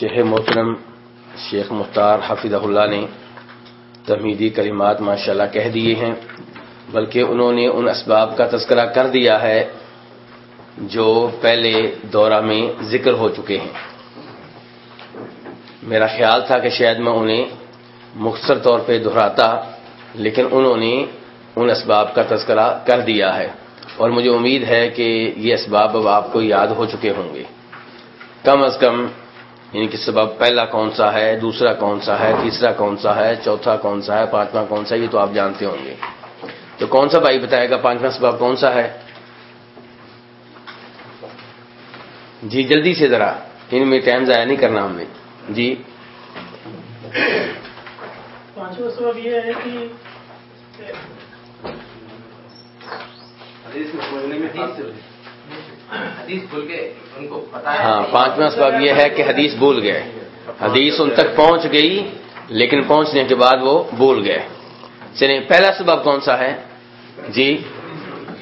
شیخ محترم شیخ مختار حافظ اللہ نے تمیدی کلمات ماشاءاللہ کہہ دیے ہیں، بلکہ انہوں نے ان اسباب کا تذکرہ کر دیا ہے جو پہلے دورہ میں ذکر ہو چکے ہیں۔ میرا خیال تھا کہ شاید میں انہیں مختصر طور پہ دہراتا، لیکن انہوں نے ان اسباب کا تذکرہ کر دیا ہے۔ اور مجھے امید ہے کہ یہ اسباب اب آپ کو یاد ہو چکے ہوں گے۔ کم از کم یعنی کہ سبب پہلا کون سا ہے دوسرا کون سا ہے تیسرا کون سا ہے چوتھا کون سا ہے پانچواں کون سا ہے یہ تو آپ جانتے ہوں گے۔ تو کون سا بھائی بتائے گا پانچواں سبب کون سا ہے؟ جی جلدی سے ذرا ان میں ٹائم ضائع نہیں کرنا ہم نے۔ جی۔ پانچواں سبب یہ ہے کہ ہاں پانچواں سبب یہ ہے کہ حدیث بھول گئے۔ حدیث ان تک پہنچ گئی لیکن پہنچنے کے بعد وہ بھول گئے۔ چلیں پہلا سبب کون سا ہے؟ جی۔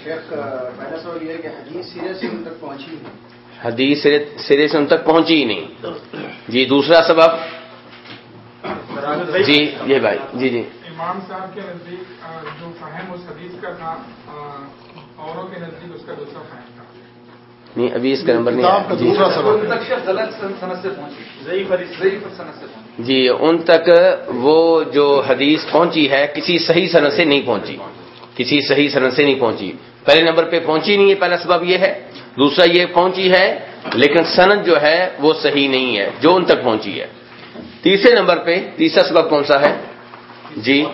پہلا سوال یہ ہے کہ حدیث سیرے سے ان تک پہنچی حدیث سرے سے ان تک پہنچی ہی نہیں۔ جی دوسرا سبب؟ جی یہ بھائی جی جی۔ امام صاحب کے نزدیک جو فہم اس حدیث کا تھا اوروں کے نزدیک اس کا دوسرا فہم تھا نہیں ابھی اس کا نمبر نہیں جی۔ جی ان تک وہ جو حدیث پہنچی ہے کسی صحیح صنعت سے نہیں پہنچی۔ کسی صحیح صنعت سے نہیں پہنچی۔ پہلے نمبر پہ پہنچی نہیں ہے پہلا سبب یہ ہے۔ دوسرا یہ پہنچی ہے لیکن صنعت جو ہے وہ صحیح نہیں ہے جو ان تک پہنچی ہے۔ تیسرے نمبر پہ تیسرا سبب کون سا ہے؟ جی۔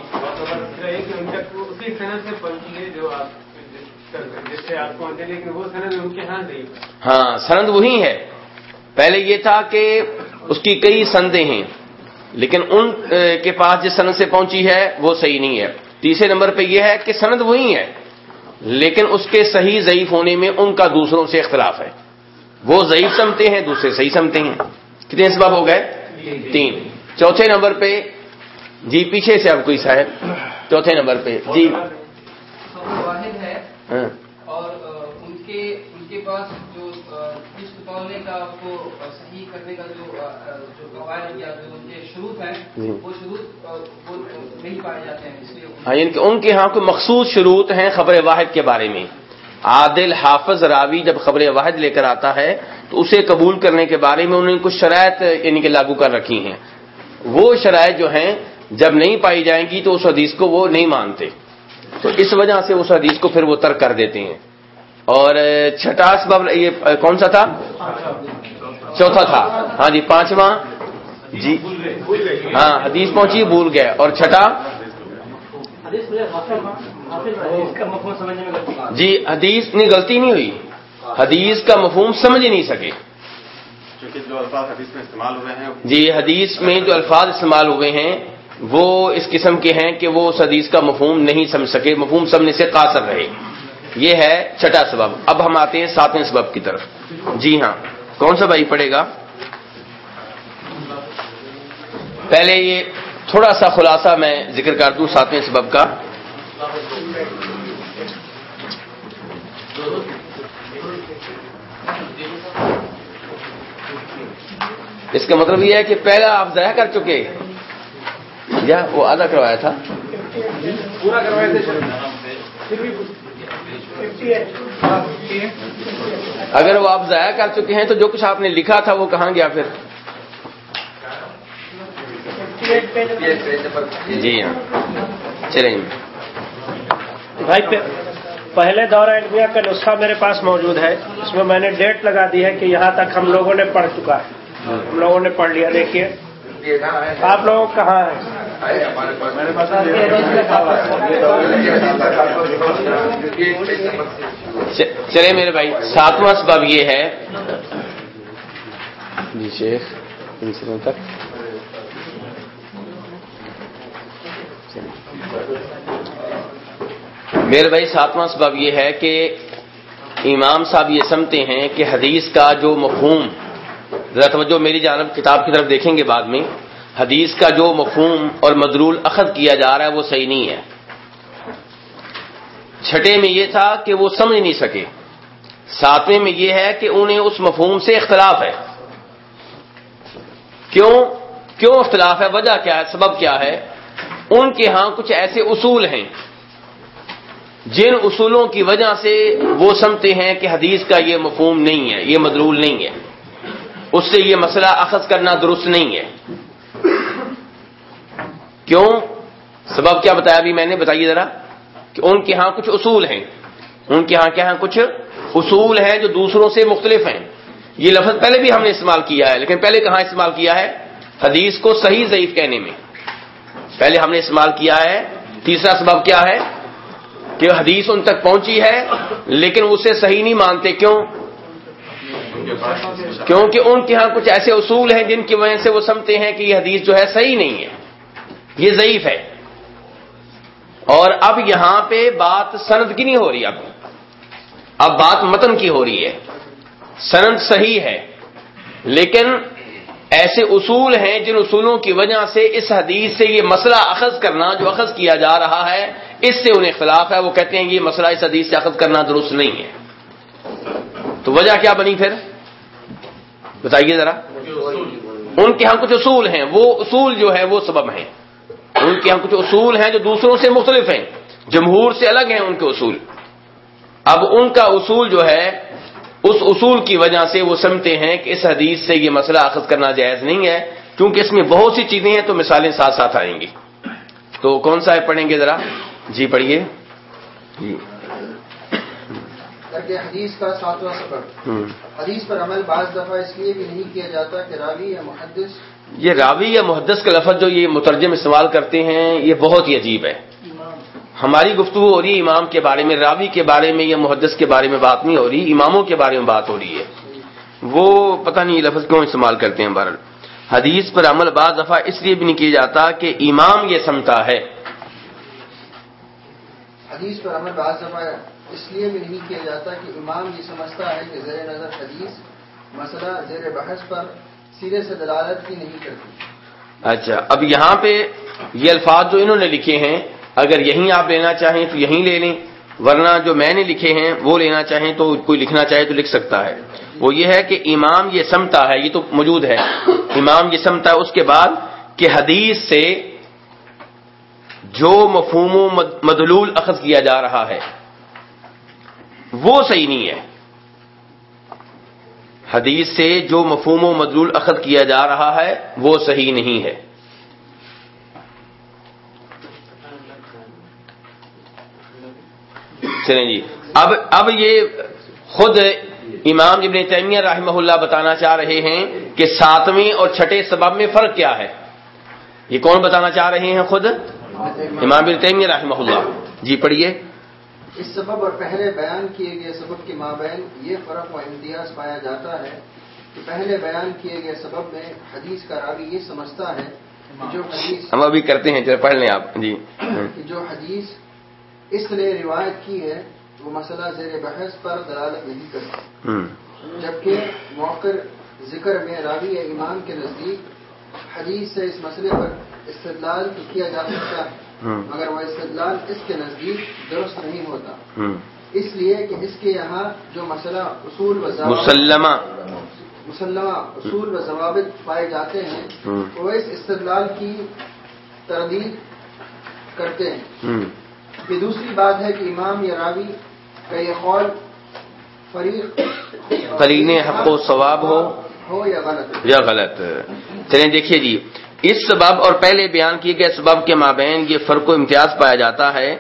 ہاں سند وہی ہے۔ پہلے یہ تھا کہ اس کی کئی سندیں ہیں لیکن ان کے پاس جس سند سے پہنچی ہے وہ صحیح نہیں ہے۔ تیسرے نمبر پہ یہ ہے کہ سند وہی ہے لیکن اس کے صحیح ضعیف ہونے میں ان کا دوسروں سے اختلاف ہے۔ وہ ضعیف سمتے ہیں دوسرے صحیح سمتے ہیں۔ کتنے سبب ہو گئے؟ تین۔ چوتھے نمبر پہ جی پیچھے سے اب کوئی صاحب۔ چوتھے نمبر پہ جی۔ کا کو صحیح کرنے کا جو جو قواعد یا جو ان کے شروط ہیں جی۔ وہ شروط نہیں پائے جاتے ہیں اس لیے ہاں یعنی کہ ان کے ہاں کوئی مخصوص شروط ہیں خبر واحد کے بارے میں۔ عادل حافظ راوی جب خبر واحد لے کر آتا ہے تو اسے قبول کرنے کے بارے میں انہوں نے کچھ شرائط یعنی کہ لاگو کر رکھی ہیں۔ وہ شرائط جو ہیں جب نہیں پائی جائیں گی تو اس حدیث کو وہ نہیں مانتے۔ تو اس وجہ سے اس حدیث کو پھر وہ ترک کر دیتے ہیں۔ اور چھٹا سبب یہ کون سا تھا؟ چوتھا تھا۔ ہاں جی پانچواں۔ جی۔ ہاں حدیث پہنچی بھول گئے۔ اور چھٹا؟ جی حدیث نہیں غلطی نہیں ہوئی۔ حدیث کا مفہوم سمجھ نہیں سکے۔ جو الفاظ حدیث میں استعمال ہوئے ہیں جی حدیث میں جو الفاظ استعمال ہوئے ہیں وہ اس قسم کے ہیں کہ وہ اس حدیث کا مفہوم نہیں سمجھ سکے مفہوم سمجھنے سے قاصر رہے۔ یہ ہے چھٹا سبب۔ اب ہم آتے ہیں ساتویں سبب کی طرف۔ جی ہاں کون سا بھائی پڑے گا؟ پہلے یہ تھوڑا سا خلاصہ میں ذکر کر دوں ساتویں سبب کا۔ اس کا مطلب یہ ہے کہ پہلا آپ ضائع کر چکے۔ یا وہ آدھا کروایا تھا؟ پورا کروائے تھے اگر وہ آپ ضائع کر چکے ہیں تو جو کچھ آپ نے لکھا تھا وہ کہاں گیا پھر؟ جی ہاں۔ چلیں۔ بھائی پہلے دورہ علمیہ کا نسخہ میرے پاس موجود ہے۔ اس میں میں نے ڈیٹ لگا دی ہے کہ یہاں تک ہم لوگوں نے پڑھ چکا ہے۔ ہم لوگوں نے پڑھ لیا۔ دیکھیے۔ آپ لوگ کہاں ہیں؟ چلے میرے بھائی ساتواں سبب یہ ہے۔ جی شیخ تک۔ میرے بھائی ساتواں سبب یہ ہے کہ امام صاحب یہ سمتے ہیں کہ حدیث کا جو مفہوم ذرا توجہ میری جانب کتاب کی طرف دیکھیں گے بعد میں۔ حدیث کا جو مفہوم اور مدرول اخذ کیا جا رہا ہے وہ صحیح نہیں ہے۔ چھٹے میں یہ تھا کہ وہ سمجھ نہیں سکے۔ ساتویں میں یہ ہے کہ انہیں اس مفہوم سے اختلاف ہے۔ کیوں؟ کیوں اختلاف ہے؟ وجہ کیا ہے؟ سبب کیا ہے؟ ان کے ہاں کچھ ایسے اصول ہیں۔ جن اصولوں کی وجہ سے وہ سمجھتے ہیں کہ حدیث کا یہ مفہوم نہیں ہے، یہ مدرول نہیں ہے۔ اس سے یہ مسئلہ اخذ کرنا درست نہیں ہے۔ کیوں؟ سبب کیا بتایا ابھی میں نے؟ بتائیے ذرا کہ ان کے ہاں کچھ اصول ہیں۔ ان کے ہاں کیا ہیں؟ کچھ اصول ہیں جو دوسروں سے مختلف ہیں۔ یہ لفظ پہلے بھی ہم نے استعمال کیا ہے، لیکن پہلے کہاں استعمال کیا ہے؟ حدیث کو صحیح ضعیف کہنے میں۔ پہلے ہم نے استعمال کیا ہے۔ تیسرا سبب کیا ہے؟ کہ حدیث ان تک پہنچی ہے، لیکن اسے صحیح نہیں مانتے۔ کیوں؟ کیونکہ ان کے ہاں کچھ ایسے اصول ہیں جن کی وجہ سے وہ سمجھتے ہیں کہ یہ حدیث جو ہے صحیح نہیں ہے۔ یہ ضعیف ہے۔ اور اب یہاں پہ بات سند کی نہیں ہو رہی اب۔ اب بات متن کی ہو رہی ہے۔ سند صحیح ہے۔ لیکن ایسے اصول ہیں جن اصولوں کی وجہ سے اس حدیث سے یہ مسئلہ اخذ کرنا جو اخذ کیا جا رہا ہے، اس سے انہیں اختلاف ہے۔ وہ کہتے ہیں کہ یہ مسئلہ اس حدیث سے اخذ کرنا درست نہیں ہے۔ تو وجہ کیا بنی پھر؟ بتائیے ذرا۔ ان کے ہاں کچھ اصول ہیں۔ وہ اصول جو ہے وہ سبب ہیں۔ ان کے ہاں کچھ اصول ہیں جو دوسروں سے مختلف ہیں۔ جمہور سے الگ ہیں ان کے اصول۔ اب ان کا اصول جو ہے اس اصول کی وجہ سے وہ سمجھتے ہیں کہ اس حدیث سے یہ مسئلہ اخذ کرنا جائز نہیں ہے کیونکہ اس میں بہت سی چیزیں ہیں تو مثالیں ساتھ ساتھ آئیں گی۔ تو کون سا ہے پڑھیں گے ذرا؟ جی پڑھیے۔ جی۔ حدیث کا ساتواں سبب حدیث پر عمل بعض دفعہ اس لیے بھی نہیں کیا جاتا کہ راوی یا محدث یہ راوی یا محدث کا لفظ جو یہ مترجم استعمال کرتے ہیں، یہ بہت ہی عجیب ہے۔ ہماری گفتگو ہو رہی ہے امام کے بارے میں، راوی کے بارے میں یا محدث کے بارے میں بات نہیں ہو رہی، اماموں کے بارے میں بات ہو رہی ہے۔ وہ پتہ نہیں یہ لفظ کیوں استعمال کرتے ہیں بہرحال۔ حدیث پر عمل بعض دفعہ اس لیے بھی نہیں کیا جاتا کہ امام یہ سمتا ہے۔ حدیث پر عمل بعض دفعہ اس لیے بھی نہیں کیا جاتا کہ امام یہ سمجھتا ہے کہ زیر نظر حدیث مسئلہ زیر بحث پر سیرے سے دلالت کی نہیں کرتی۔ اچھا اب یہاں پہ یہ الفاظ جو انہوں نے لکھے ہیں، اگر یہیں آپ لینا چاہیں تو یہیں لے لیں، ورنہ جو میں نے لکھے ہیں وہ لینا چاہیں تو کوئی لکھنا چاہے تو لکھ سکتا ہے۔ وہ یہ ہے کہ امام یہ سمتا ہے، یہ تو موجود ہے۔ امام یہ سمتا ہے اس کے بعد کہ حدیث سے جو مفہوم و مدلول اخذ کیا جا رہا ہے، وہ صحیح نہیں ہے۔ حدیث سے جو مفہوم و مدلول اخذ کیا جا رہا ہے، وہ صحیح نہیں ہے۔ چلیں جی۔ اب اب یہ خود امام ابن تیمیہ رحمہ اللہ بتانا چاہ رہے ہیں کہ ساتویں اور چھٹے سبب میں فرق کیا ہے۔ یہ کون بتانا چاہ رہے ہیں خود؟ امام ابن تیمیہ رحمہ اللہ۔ جی پڑھیے۔ اس سبب اور پہلے بیان کیے گئے سبب کے مابین یہ فرق و امتیاز پایا جاتا ہے کہ پہلے بیان کیے گئے سبب میں حدیث کا راوی یہ سمجھتا ہے کہ جو حدیث ہم ابھی کرتے ہیں پڑھ لیں آپ۔ جی۔ کہ جو حدیث اس نے روایت کی ہے وہ مسئلہ زیر بحث پر دلالت نہیں ہوں جبکہ موقر ذکر میں راوی امام کے نزدیک حدیث سے اس مسئلے پر استدلال کیا جا سکتا ہے۔ مگر وہ استدلال اس کے نزدیک درست نہیں ہوتا۔ اس لیے کہ اس کے یہاں جو مسئلہ اصول و مسلمہ۔ مسلمہ اصول و ضوابط پائے جاتے ہیں وہ اس استدلال کی تردید کرتے ہیں۔ یہ دوسری بات ہے کہ امام یا راوی کا یہ قول فریق قرین حق و ثواب ہو ہو یا غلط یا غلط۔ چلیں دیکھیے جی۔ اس سبب اور پہلے بیان کیے گئے سبب کے مابین یہ فرق و امتیاز پایا جاتا ہے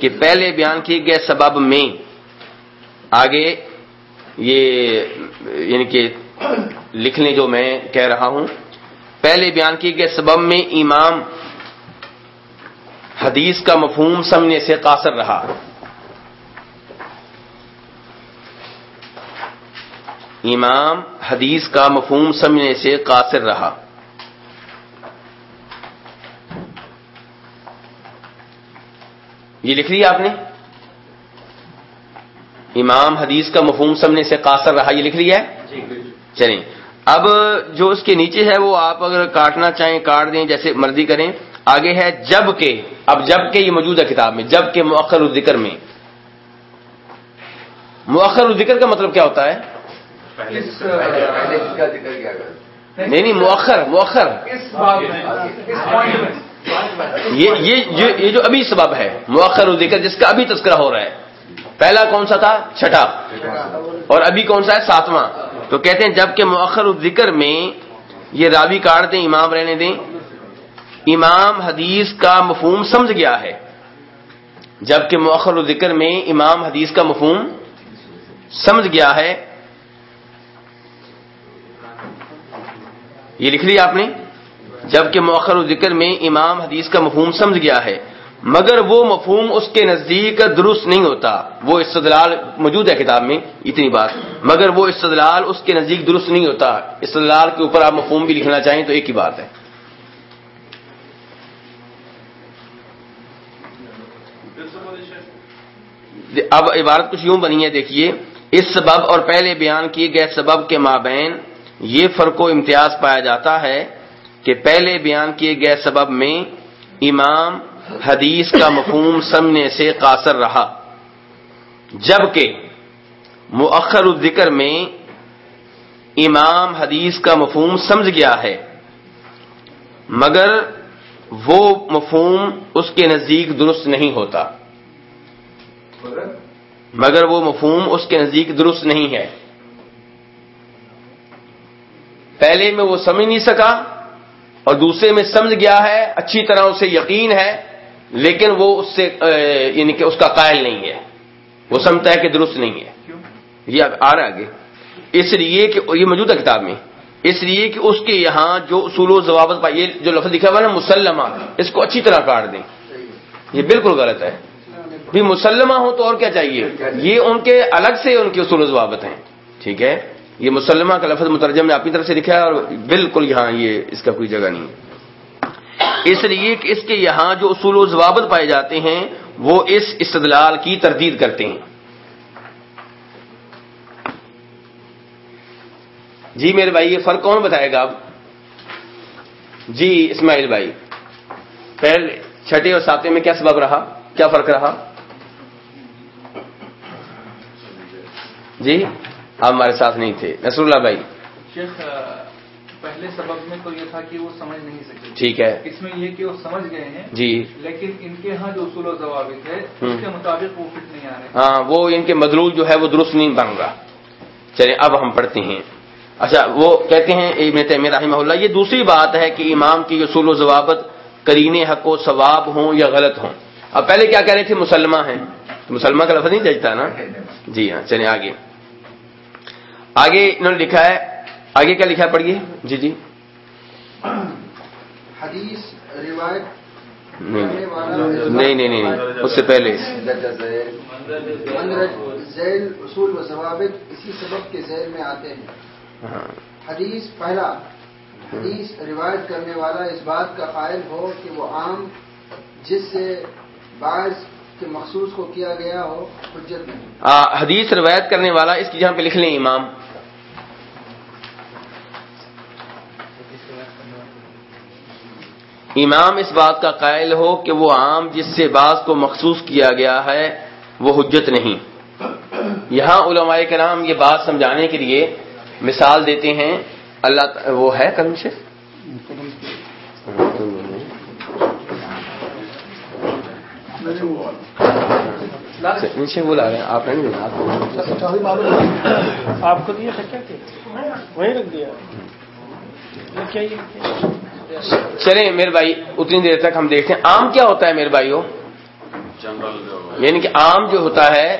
کہ پہلے بیان کیے گئے سبب میں آگے یہ یعنی کہ لکھ لیں جو میں کہہ رہا ہوں، پہلے بیان کیے گئے سبب میں امام حدیث کا مفہوم سمجھنے سے قاصر رہا۔ امام حدیث کا مفہوم سمجھنے سے قاصر رہا۔ یہ لکھ لیا آپ نے؟ امام حدیث کا مفہوم سمجھنے سے قاصر رہا یہ لکھ لیا ہے؟ چلیں۔ اب جو اس کے نیچے ہے وہ آپ اگر کاٹنا چاہیں کاٹ دیں جیسے مرضی کریں۔ آگے ہے جب کے۔ اب جب کے یہ موجود ہے کتاب میں جب کے مؤخر الذکر میں۔ مؤخر الذکر کا مطلب کیا ہوتا ہے؟ نہیں نہیں مؤخر مؤخر۔ یہ یہ جو یہ جو ابھی سبب ہے، مؤخر ذکر جس کا ابھی تذکرہ ہو رہا ہے۔ پہلا کون سا تھا؟ چھٹا۔ اور ابھی کون سا ہے؟ ساتواں۔ تو کہتے ہیں جبکہ مؤخر ذکر میں یہ راوی کاٹ دیں، امام رہنے دیں، امام حدیث کا مفہوم سمجھ گیا ہے۔ جبکہ مؤخر ذکر میں امام حدیث کا مفہوم سمجھ گیا ہے۔ یہ لکھ لیا آپ نے؟ جبکہ مؤخر ذکر میں امام حدیث کا مفہوم سمجھ گیا ہے، مگر وہ مفہوم اس کے نزدیک درست نہیں ہوتا۔ وہ استدلال موجود ہے کتاب میں، اتنی بات۔ مگر وہ استدلال اس کے نزدیک درست نہیں ہوتا۔ استدلال کے اوپر آپ مفہوم بھی لکھنا چاہیں تو ایک ہی بات ہے۔ اب عبارت کچھ یوں بنی ہے، دیکھیے، اس سبب اور پہلے بیان کیے گئے سبب کے مابین یہ فرق و امتیاز پایا جاتا ہے۔ کہ پہلے بیان کیے گئے سبب میں امام حدیث کا مفہوم سمنے سے قاصر رہا۔ جبکہ مؤخر الذکر میں امام حدیث کا مفہوم سمجھ گیا ہے، مگر وہ مفہوم اس کے نزدیک درست نہیں ہوتا۔ مگر وہ مفہوم اس کے نزدیک درست نہیں ہے۔ پہلے میں وہ سمجھ نہیں سکا اور دوسرے میں سمجھ گیا ہے اچھی طرح اسے یقین ہے لیکن وہ اس سے یعنی کہ اس کا قائل نہیں ہے۔ وہ سمجھتا ہے کہ درست نہیں ہے۔ یہ آ رہا آگے۔ اس لیے کہ یہ موجودہ کتاب میں۔ اس لیے کہ اس کے یہاں جو اصول و ضوابط یہ جو لفظ لکھا ہوا نا مسلمہ اس کو اچھی طرح کاٹ دیں۔ یہ بالکل غلط ہے۔ بھی مسلمہ ہو تو اور کیا چاہیے؟ یہ ان کے الگ سے ان کے اصول و ضوابط ہیں۔ ٹھیک ہے؟ یہ مسلمہ کا لفظ مترجم نے اپنی طرف سے لکھا ہے اور بالکل یہاں یہ اس کا کوئی جگہ نہیں ہے۔ اس لیے کہ اس کے یہاں جو اصول و ضوابط پائے جاتے ہیں، وہ اس استدلال کی تردید کرتے ہیں۔ جی میرے بھائی، یہ فرق کون بتائے گا اب؟ جی اسماعیل بھائی، پہلے چھٹے اور ساتویں میں کیا سبب رہا؟ کیا فرق رہا؟ جی؟ آپ ہمارے ساتھ نہیں تھے۔ نصر اللہ بھائی۔ شیخ پہلے سبب میں تو یہ تھا کہ وہ سمجھ نہیں سکے۔ ٹھیک ہے۔ اس میں یہ کہ وہ سمجھ گئے ہیں جی۔ لیکن ان کے ہاں جو اصول و ضوابط ہے۔ اس کے مطابق وہ فٹ نہیں آ رہے۔ ہاں وہ ان کے مدلول جو ہے وہ درست نہیں بن رہا۔ چلے اب ہم پڑھتے ہیں۔ اچھا وہ کہتے ہیں ابن تیمیہ رحمہ اللہ یہ دوسری بات ہے کہ امام کی اصول و ضوابط کرین حق و ثواب ہوں یا غلط ہوں۔ اب پہلے کیا کہہ رہے تھے؟ مسلمہ ہیں۔ مسلمہ کا لفظ نہیں ججتا نا؟ جی ہاں چلیں آگے۔ آگے انہوں نے لکھا ہے آگے کیا لکھا پڑھیے۔ جی جی۔ حدیث روایت۔ نہیں نہیں۔ نہیں اس سے پہلے۔ ذیل اصول و ضوابط اسی سبب کے ذیل میں آتے ہیں۔ ہاں۔ حدیث پہلا۔ حدیث روایت کرنے والا اس بات کا قائل ہو کہ وہ عام جس سے بعض کے مخصوص کو کیا گیا ہو حجت نہیں آ، حدیث روایت کرنے والا اس کی جہاں پہ لکھ لیں امام۔ امام اس بات کا قائل ہو کہ وہ عام جس سے بعض کو مخصوص کیا گیا ہے، وہ حجت نہیں۔ یہاں علماء کرام یہ بات سمجھانے کے لیے مثال دیتے ہیں۔ اللہ ت- وہ ہے کرم سے نیچے رہے ہیں۔ آپ نہیں، آپ کو دیا کیا وہیں رکھ دیا۔ کیا چلیں میرے بھائی اتنی دیر تک ہم دیکھتے ہیں۔ آم کیا ہوتا ہے میرے بھائیوں جو یعنی کہ عام جو ہوتا ہے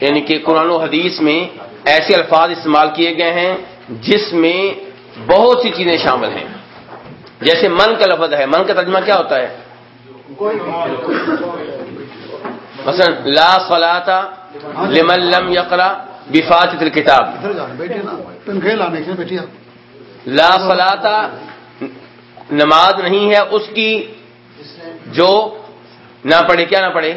یعنی کہ قرآن و حدیث میں ایسے الفاظ استعمال کیے گئے ہیں جس میں بہت سی چیزیں شامل ہیں۔ جیسے من کا لفظ ہے۔ من کا ترجمہ کیا ہوتا ہے؟ مثلا لا صلاة لمن لم يقرأ بفاتحة الكتاب لا صلاة نماز نہیں ہے اس کی جو نہ پڑھے، کیا نہ پڑھے؟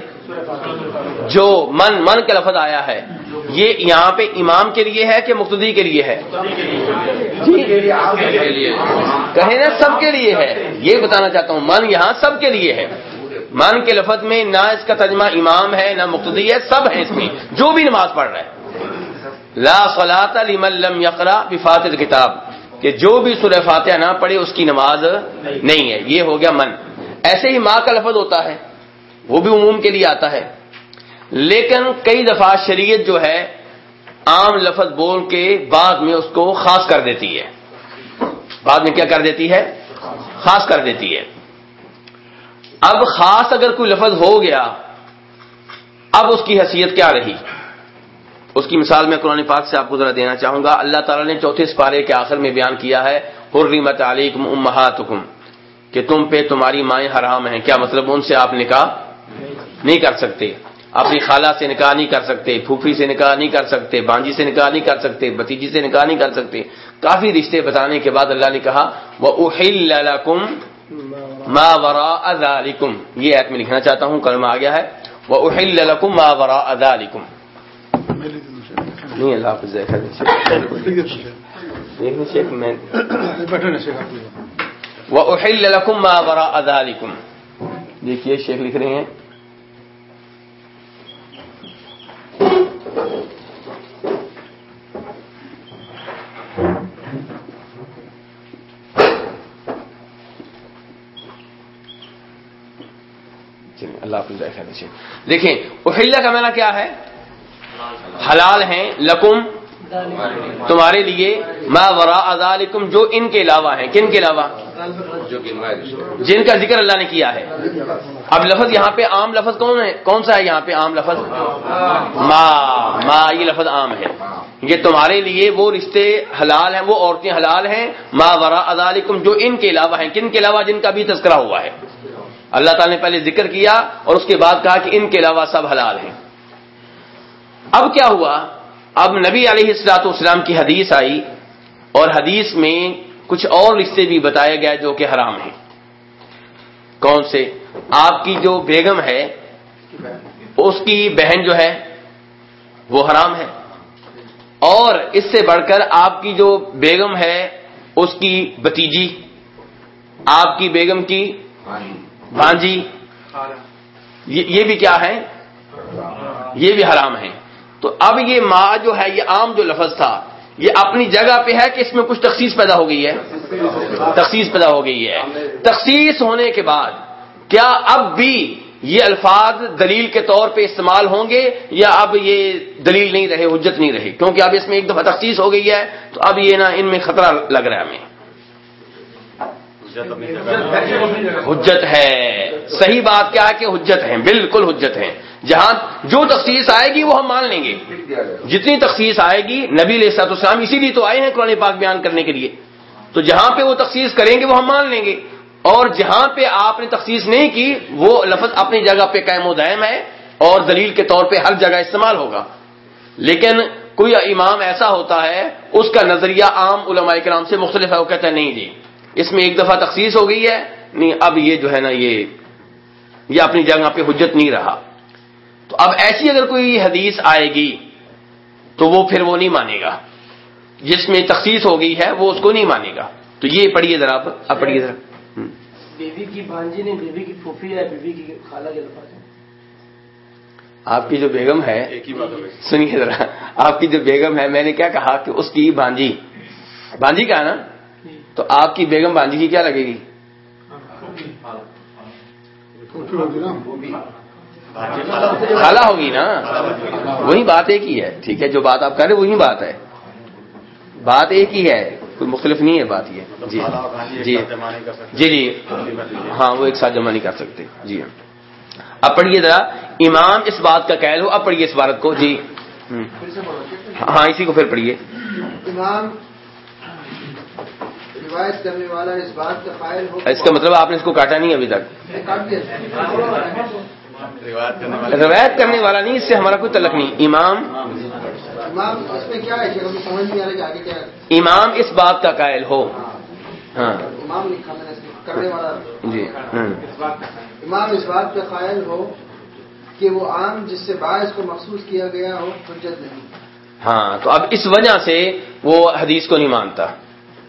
جو من من کا لفظ آیا ہے۔ یہ یہاں پہ امام کے لیے ہے کہ مقتدی کے لیے ہے؟ جی۔ کہیں نا سب کے لیے ہے۔ یہ بتانا چاہتا ہوں، من یہاں سب کے لیے ہے۔ من کے لفظ میں نہ اس کا ترجمہ امام ہے، نہ مقتدی ہے، سب ہے اس میں۔ جو بھی نماز پڑھ رہا ہے لا صلاة لمن لم يقرأ بفاتحة الكتاب۔ کہ جو بھی سورہ فاتحہ نہ پڑھے، اس کی نماز نہیں ہے۔ یہ ہو گیا من۔ ایسے ہی ماں کا لفظ ہوتا ہے۔ وہ بھی عموم کے لیے آتا ہے۔ لیکن کئی دفعہ شریعت جو ہے، عام لفظ بول کے بعد میں اس کو خاص کر دیتی ہے۔ بعد میں کیا کر دیتی ہے؟ خاص کر دیتی ہے۔ اب خاص اگر کوئی لفظ ہو گیا، اب اس کی حیثیت کیا رہی؟ اس کی مثال میں قرآن پاک سے آپ کو ذرا دینا چاہوں گا۔ اللہ تعالیٰ نے چوتھے سپارے کے آخر میں بیان کیا ہے، حرمت علیکم امہاتکم کہ تم پہ تمہاری مائیں حرام ہیں۔ کیا مطلب ان سے آپ نکاح نہیں کر سکتے؟ اپنی خالہ سے نکاح نہیں کر سکتے، پھوپھی سے نکاح نہیں کر سکتے، بانجی سے نکاح نہیں کر سکتے بتیجی سے نکاح نہیں کر سکتے۔ کافی رشتے بتانے کے بعد اللہ نے کہا وہ اہل ما ورا ذالکم یہ ایت میں لکھنا چاہتا ہوں، کلمہ آ گیا ہے۔ وہ اہل ما ورا ذالکم نہیں، اللہ حافظ شیخ میں وہ اہل لکم ما ورا ذالکم دیکھیے، شیخ لکھ رہے ہیں۔ اللہ حافظ دیکھیں اہل کا معنی کیا ہے؟ حلال ہیں لکم تمہارے لیے ما ورا ازالکم جو ان کے علاوہ ہیں۔ کن کے علاوہ؟ جن کا ذکر اللہ نے کیا ہے۔ اب لفظ یہاں پہ عام لفظ کون ہے؟ کون سا ہے یہاں پہ عام لفظ؟ ما ما یہ لفظ عام ہے۔ یہ تمہارے لیے وہ رشتے حلال ہیں وہ عورتیں حلال ہیں۔ ما ورا ازالکم جو ان کے علاوہ ہیں۔ کن کے علاوہ؟ جن کا بھی تذکرہ ہوا ہے۔ اللہ تعالی نے پہلے ذکر کیا اور اس کے بعد کہا کہ ان کے علاوہ سب حلال ہیں۔ اب کیا ہوا؟ اب نبی علیہ السلاط والسلام کی حدیث آئی اور حدیث میں کچھ اور رشتے بھی بتایا گیا جو کہ حرام ہیں۔ کون سے؟ آپ کی جو بیگم ہے، اس کی بہن جو ہے، وہ حرام ہے۔ اور اس سے بڑھ کر آپ کی جو بیگم ہے، اس کی بتیجی، آپ کی بیگم کی بھانجی یہ بھی کیا ہے؟ یہ بھی حرام ہے۔ تو اب یہ ماں جو ہے، یہ عام جو لفظ تھا، یہ اپنی جگہ پہ ہے کہ اس میں کچھ تخصیص پیدا ہو گئی ہے؟ تخصیص پیدا ہو گئی ہے۔ تخصیص ہونے کے بعد کیا اب بھی یہ الفاظ دلیل کے طور پہ استعمال ہوں گے یا اب یہ دلیل نہیں رہے، حجت نہیں رہے؟ کیونکہ اب اس میں ایک دفعہ تخصیص ہو گئی ہے، تو اب یہ نا ان میں خطرہ لگ رہا ہے ہمیں۔ حجت ہے۔ صحیح بات کیا ہے کہ حجت ہے بالکل حجت ہے جہاں جو تخصیص آئے گی وہ ہم مان لیں گے۔ جتنی تخصیص آئے گی، نبی علیہ سات اسلام اسی لیے تو آئے ہیں قرآن پاک بیان کرنے کے لیے۔ تو جہاں پہ وہ تخصیص کریں گے وہ ہم مان لیں گے۔ اور جہاں پہ آپ نے تخصیص نہیں کی، وہ لفظ اپنی جگہ پہ قائم و دائم ہے اور دلیل کے طور پہ ہر جگہ استعمال ہوگا۔ لیکن کوئی امام ایسا ہوتا ہے، اس کا نظریہ عام علماء کرام سے مختلف ہے، وہ کہتا ہے نہیں جی اس میں ایک دفعہ تخصیص ہو گئی ہے، نہیں، اب یہ جو ہے نا، یہ یہ اپنی جگہ پہ حجت نہیں رہا۔ تو اب ایسی اگر کوئی حدیث آئے گی تو وہ پھر وہ نہیں مانے گا۔ جس میں تخصیص ہو گئی ہے وہ اس کو نہیں مانے گا۔ تو یہ پڑھیے ذرا اب پڑھیے ذرا۔ بیوی کی بانجی نہیں بیوی کی پھوپھی ہے بیوی کی خالہ کے لفاظ آپ کی جو بیگم ہے سنیے ذرا۔ آپ کی جو بیگم ہے میں نے کیا کہا کہ اس کی بانجی بانجی کا ہے نا؟ تو آپ کی بیگم بانجی کی کیا لگے گی؟ خالہ ہوگی نا؟ وہی بات ایک ہی ہے۔ ٹھیک ہے جو بات آپ کہہ رہے وہی بات ہے۔ بات ایک ہی ہے کوئی مختلف نہیں ہے بات یہ۔ جی جی۔ جی جی۔ ہاں وہ ایک ساتھ جمع نہیں کر سکتے۔ جی اب پڑھیے ذرا۔ امام اس بات کا قید ہو۔ اب پڑھیے اس بارت کو۔ جی۔ ہاں اسی کو پھر پڑھیے۔ امام روایت کرنے والا اس بات کا قائل ہو۔ اس کا مطلب آپ نے اس کو کاٹا نہیں ابھی تک۔ روایت کرنے والا نہیں۔ اس سے ہمارا کوئی تعلق نہیں۔ امام امام اس میں کیا ہے کہ ہمیں سمجھ نہیں آ رہا کہ آگے کیا ہے؟ امام اس بات کا قائل ہو۔ ہاں۔ والا۔ جی ہاں۔ امام اس بات کا قائل ہو کہ وہ عام جس سے باعث کو مخصوص کیا گیا ہو حجت نہیں۔ ہاں تو اب اس وجہ سے وہ حدیث کو نہیں مانتا۔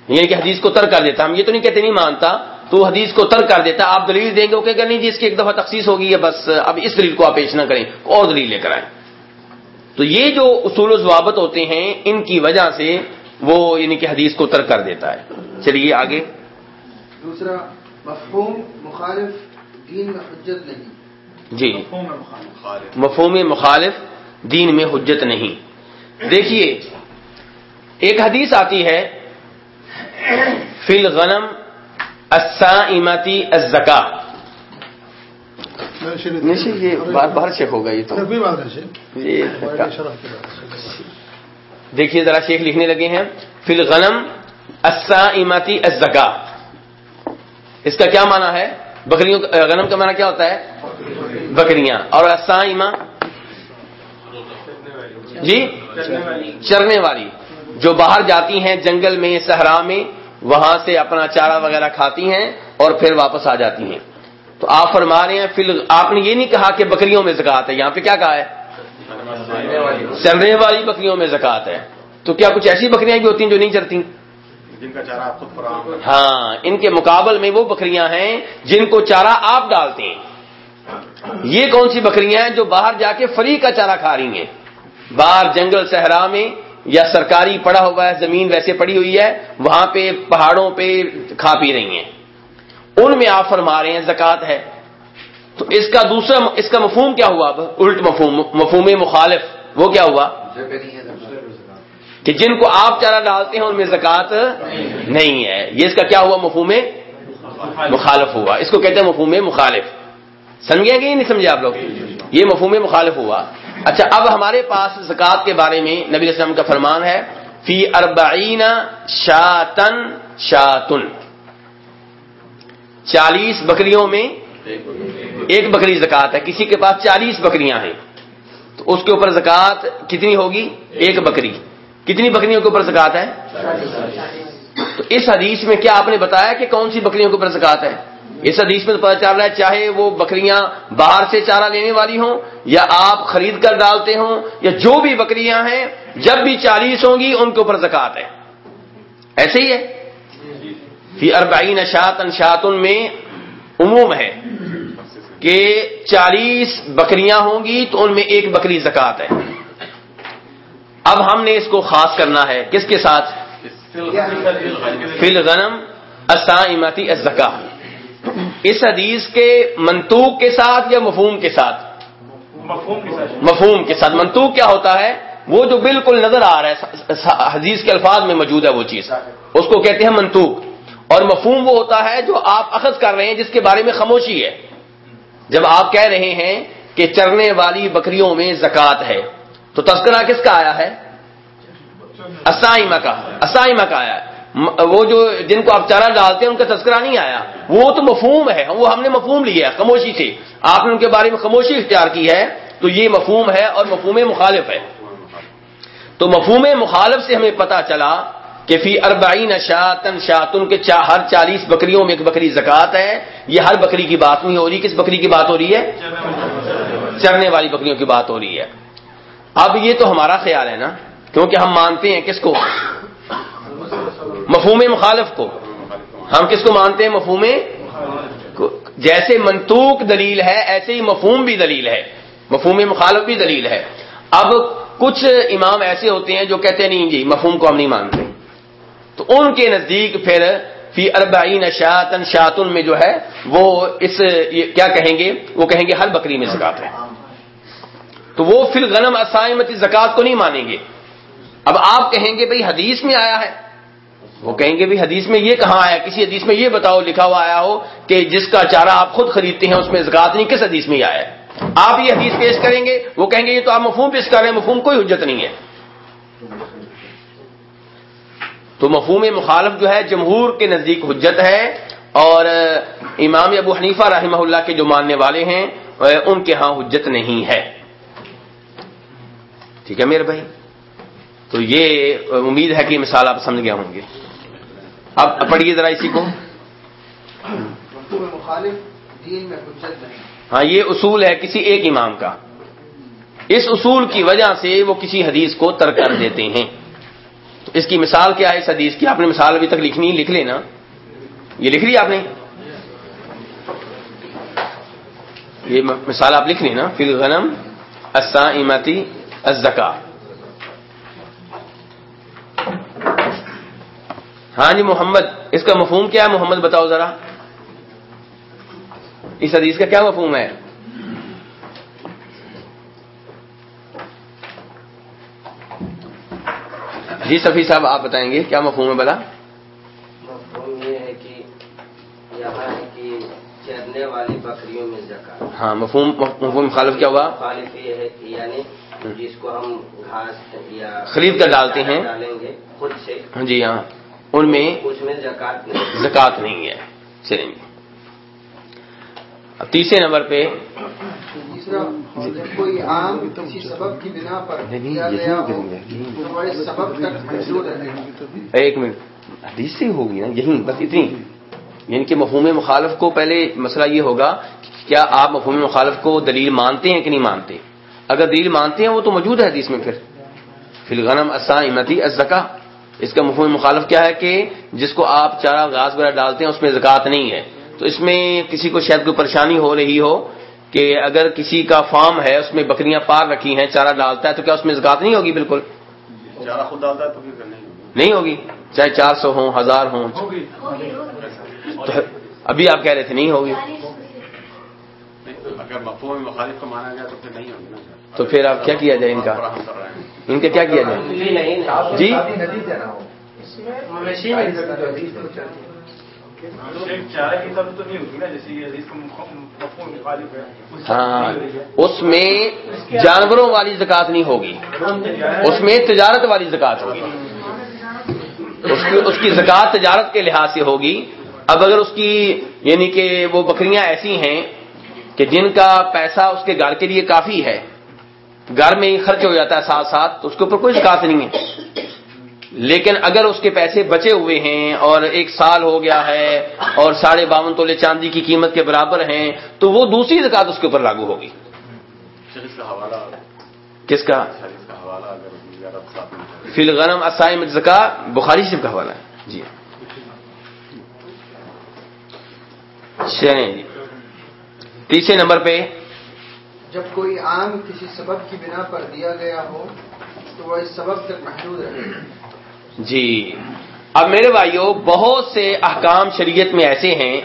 یعنی کہ حدیث کو ترک کر دیتا۔ ہم یہ تو نہیں کہتے نہیں مانتا۔ تو حدیث کو ترک کر دیتا آپ دلیل دیں گے وہ کہ نہیں جی اس کی ایک دفعہ تخصیص ہوگی ہے بس اب اس دلیل کو آپ پیش نہ کریں اور دلیل لے کر آئیں۔ تو یہ جو اصول و ضوابط ہوتے ہیں ان کی وجہ سے وہ یعنی کہ حدیث کو ترک کر دیتا ہے۔ چلیے آگے۔ دوسرا مفہوم مخالف دین میں حجت نہیں۔ جی۔ مفہوم مخالف دین میں حجت نہیں۔ دیکھیے ایک حدیث آتی ہے فی الغنم السائمتی الزکا یہ بار باہر چیک ہوگا یہ تو دیکھیے ذرا شیخ لکھنے لگے ہیں۔ فی الغنم السائمتی الزکا اس کا کیا معنی ہے؟ بکریوں غنم کا معنی کیا ہوتا ہے؟ بکریاں۔ اور السائمہ؟ جی؟ چرنے والی۔ جو باہر جاتی ہیں جنگل میں صحرا میں وہاں سے اپنا چارہ وغیرہ کھاتی ہیں اور پھر واپس آ جاتی ہیں۔ تو آپ فرما رہے ہیں فی ال- آپ نے یہ نہیں کہا کہ بکریوں میں زکات ہے یہاں پہ کیا کہا ہے؟ چرنے والی بکریوں میں زکات ہے۔ تو کیا کچھ ایسی بکریاں بھی ہوتی ہیں جو نہیں چرتی؟ جن کا چارہ آپ خود ہاں ان کے مقابل میں وہ بکریاں ہیں جن کو چارہ آپ ڈالتے ہیں۔ یہ کون سی بکریاں ہیں جو باہر جا کے فری کا چارہ کھا رہی ہیں؟ باہر جنگل صحرا میں یا سرکاری پڑا ہوا ہے، زمین ویسے پڑی ہوئی ہے، وہاں پہ پہاڑوں پہ کھا پی رہی ہیں۔ ان میں آپ فرما رہے ہیں زکات ہے۔ تو اس کا دوسرا اس کا مفہوم کیا ہوا؟ اب الٹ مفہوم مفہوم مخالف، وہ کیا ہوا؟ کہ جن کو آپ چارہ ڈالتے ہیں، ان میں زکات نہیں ہے۔ یہ اس کا کیا ہوا؟ مفہوم مخالف ہوا۔ اس کو کہتے ہیں مفہوم مخالف۔ سمجھیں گے یا نہیں سمجھے آپ لوگ؟ یہ مفہوم مخالف ہوا۔ اچھا اب ہمارے پاس زکات کے بارے میں نبی علیہ السلام کا فرمان ہے، فی اربعین شاتن شاتن۔ چالیس بکریوں میں ایک بکری زکات ہے، کسی کے پاس چالیس بکریاں ہیں، تو اس کے اوپر زکات کتنی ہوگی؟ ایک بکری۔ کتنی بکریوں کے اوپر زکات ہے؟ تو اس حدیث میں کیا آپ نے بتایا کہ کون سی بکریوں کے اوپر زکات ہے؟ اس حدیث میں تو پتا چل رہا ہے چاہے وہ بکریاں باہر سے چارہ لینے والی ہوں یا آپ خرید کر ڈالتے ہوں یا جو بھی بکریاں ہیں جب بھی چالیس ہوں گی ان کے اوپر زکات ہے۔ ایسے ہی ہے؟ فی اربعین شاتن شاتن میں عموم ہے کہ چالیس بکریاں ہوں گی تو ان میں ایک بکری زکات ہے۔ اب ہم نے اس کو خاص کرنا ہے۔ کس کے ساتھ؟ فی الغنم. السائمتی الزکا اس حدیث کے منطوق کے ساتھ یا مفہوم کے ساتھ؟ مفہوم کے ساتھ۔ منطوق کیا ہوتا ہے؟ وہ جو بالکل نظر آ رہا ہے حدیث کے الفاظ میں موجود ہے وہ چیز۔ اس کو کہتے ہیں منطوق۔ اور مفہوم وہ ہوتا ہے جو آپ اخذ کر رہے ہیں جس کے بارے میں خاموشی ہے۔ جب آپ کہہ رہے ہیں کہ چرنے والی بکریوں میں زکات ہے تو تذکرہ کس کا آیا ہے؟ اسائمہ کا۔ اسائمہ کا آیا ہے۔ وہ جو جن کو آپ چارہ ڈالتے ہیں، ان کا تذکرہ نہیں آیا۔ وہ تو مفہوم ہے، وہ ہم نے مفہوم لیا ہے، خاموشی سے۔ آپ نے ان کے بارے میں خاموشی اختیار کی ہے، تو یہ مفہوم ہے اور مفہوم مخالف ہے۔ تو مفہوم مخالف سے ہمیں پتا چلا کہ فی اربعین شاتن شاتن کے چا، ہر چالیس بکریوں میں ایک بکری زکات ہے۔ یہ ہر بکری کی بات نہیں ہو رہی، کس بکری کی بات ہو رہی ہے؟ چرنے والی بکریوں کی بات ہو رہی ہے۔ اب یہ تو ہمارا خیال ہے نا، کیونکہ ہم مانتے ہیں کس کو؟ مفہوم مخالف کو۔ ہم کس کو مانتے ہیں؟ مفہوم جیسے منطوق دلیل ہے، ایسے ہی مفہوم بھی دلیل ہے۔ مفہوم مخالف بھی دلیل ہے۔ اب کچھ امام ایسے ہوتے ہیں جو کہتے ہیں، نہیں جی مفہوم کو ہم نہیں مانتے۔ تو ان کے نزدیک پھر فی اربعین شاتن شاتن میں جو ہے، وہ اس کیا کہیں گے؟ وہ کہیں گے ہر بکری میں زکات ہے۔ تو وہ فی الغنم اسائمتی زکات کو نہیں مانیں گے۔ اب آپ کہیں گے بھئی حدیث میں آیا ہے۔ وہ کہیں گے بھی حدیث میں یہ کہاں آیا کسی حدیث میں یہ بتاؤ، لکھا ہوا آیا ہو کہ جس کا چارہ آپ خود خریدتے ہیں، اس میں زکات نہیں، کس حدیث میں یہ آیا ہے؟ آپ یہ حدیث پیش کریں گے، وہ کہیں گے یہ تو آپ مفہوم پیش کر رہے ہیں، مفہوم کوئی حجت نہیں ہے۔ تو مفہوم مخالف جو ہے، جمہور کے نزدیک حجت ہے اور امام ابو حنیفہ رحمہ اللہ کے جو ماننے والے ہیں، ان کے ہاں حجت نہیں ہے۔ ٹھیک ہے میرے بھائی؟ تو یہ امید ہے کہ مثال آپ سمجھ گئے ہوں گے۔ اب پڑھیے ذرا اسی کو۔ مفہوم مخالف دین میں حجت نہیں۔ ہاں یہ اصول ہے کسی ایک امام کا۔ اس اصول کی وجہ سے وہ کسی حدیث کو ترک کر دیتے ہیں۔ تو اس کی مثال کیا ہے؟ اس حدیث کی آپ نے مثال ابھی تک لکھنی لکھ لینا۔ یہ لکھ لی آپ نے؟ یہ مثال آپ لکھ لینا۔ فی الغنم السائمتی الزکا ہاں جی محمد اس کا مفہوم کیا ہے؟ محمد بتاؤ ذرا۔ اس حدیث کا کیا مفہوم ہے؟ جی سفی صاحب آپ بتائیں گے کیا مفہوم ہے بلا؟ مفہوم یہ ہے کہ یہاں چرنے والی بکریوں میں زکات ہاں مفہوم مفہوم مخالف کیا ہوا؟ مخالف یہ ہے کہ یعنی جس کو ہم گھاس یا خرید کر ڈالتے ہیں۔ ڈالیں گے خود سے۔ ہاں جی ہاں۔ ان میں اس میں زکات نہیں ہے۔ چلیں اب تیسرے نمبر پہ۔ کوئی عام کسی سبب کی بنا پر کیا گیا ہو تو وہ اس سبب تک محدود ہے ایک منٹ۔ حدیث سے ہوگی نا یہی بس اتنی۔ یعنی کہ مفہوم مخالف کو پہلے مسئلہ یہ ہوگا کہ کیا آپ مفہوم مخالف کو دلیل مانتے ہیں کہ نہیں مانتے؟ اگر دلیل مانتے ہیں وہ تو موجود ہے حدیث میں پھر۔ فی الغنم اسامتی ازکا اس کا مفہوم مخالف کیا ہے کہ جس کو آپ چارہ گھاس وغیرہ ڈالتے ہیں اس میں زکوٰۃ نہیں ہے۔ تو اس میں کسی کو شاید کوئی پریشانی ہو رہی ہو کہ اگر کسی کا فارم ہے اس میں بکریاں پار رکھی ہیں چارہ ڈالتا ہے تو کیا اس میں زکوٰۃ نہیں ہوگی؟ بالکل۔ چارہ خود ڈالتا ہے تو پھر نہیں ہوگی۔ نہیں ہوگی۔ چاہے چار سو ہوں ہزار ہوں۔ تو ابھی آپ کہہ رہے تھے نہیں ہوگی۔ اگر مفہوم مخالف کو مانا گیا تو پھر نہیں ہوگی تو پھر آپ کیا کیا جائے ان کا؟ ان کا کیا کیا جائے؟ جی؟ ہاں اس میں جانوروں والی زکات نہیں ہوگی۔ اس میں تجارت والی زکات ہوگی۔ اس کی زکات تجارت کے لحاظ سے ہوگی۔ اب اگر اس کی یعنی کہ وہ بکریاں ایسی ہیں کہ جن کا پیسہ اس کے گھر کے لیے کافی ہے گھر میں ہی خرچ ہو جاتا ہے ساتھ ساتھ تو اس کے اوپر کوئی زکات نہیں ہے۔ لیکن اگر اس کے پیسے بچے ہوئے ہیں اور ایک سال ہو گیا ہے اور ساڑھے باون تولے چاندی کی قیمت کے برابر ہیں تو وہ دوسری زکات اس کے اوپر لاگو ہوگی۔ کس کا؟ فی الغنم اسائم زکا بخاری شریف کا حوالہ ہے۔ جی چلیں۔ جی تیسرے نمبر پہ جب کوئی عام کسی سبب کی بنا پر دیا گیا ہو تو وہ اس سبب تک محدود ہے جی۔ اب میرے بھائیوں بہت سے احکام شریعت میں ایسے ہیں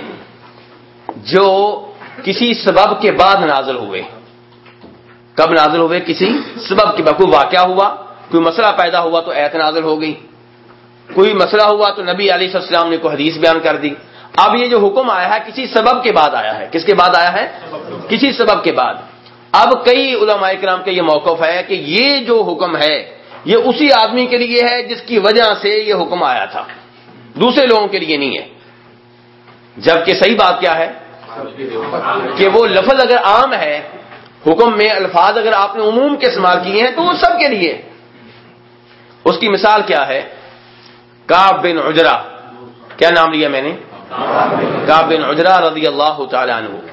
جو کسی سبب کے بعد نازل ہوئے۔ کب نازل ہوئے؟ کسی سبب کے بعد۔ کوئی واقعہ ہوا؟ کوئی مسئلہ پیدا ہوا تو ایت نازل ہو گئی۔ کوئی مسئلہ ہوا تو نبی علیہ السلام نے کوئی حدیث بیان کر دی۔ اب یہ جو حکم آیا ہے کسی سبب کے بعد آیا ہے۔ کس کے بعد آیا ہے؟ کسی سبب کے بعد۔ اب کئی علماء کرام کا یہ موقف ہے کہ یہ جو حکم ہے، یہ اسی آدمی کے لیے ہے جس کی وجہ سے یہ حکم آیا تھا۔ دوسرے لوگوں کے لیے نہیں ہے۔ جبکہ صحیح بات کیا ہے؟ کہ وہ لفظ اگر عام ہے، حکم میں الفاظ اگر آپ نے عموم کے استعمال کیے ہیں، تو وہ سب کے لیے۔ اس کی مثال کیا ہے؟ کاب بن عجرا کیا نام لیا میں نے؟ کاب بن عجرا رضی اللہ تعالی عنہ۔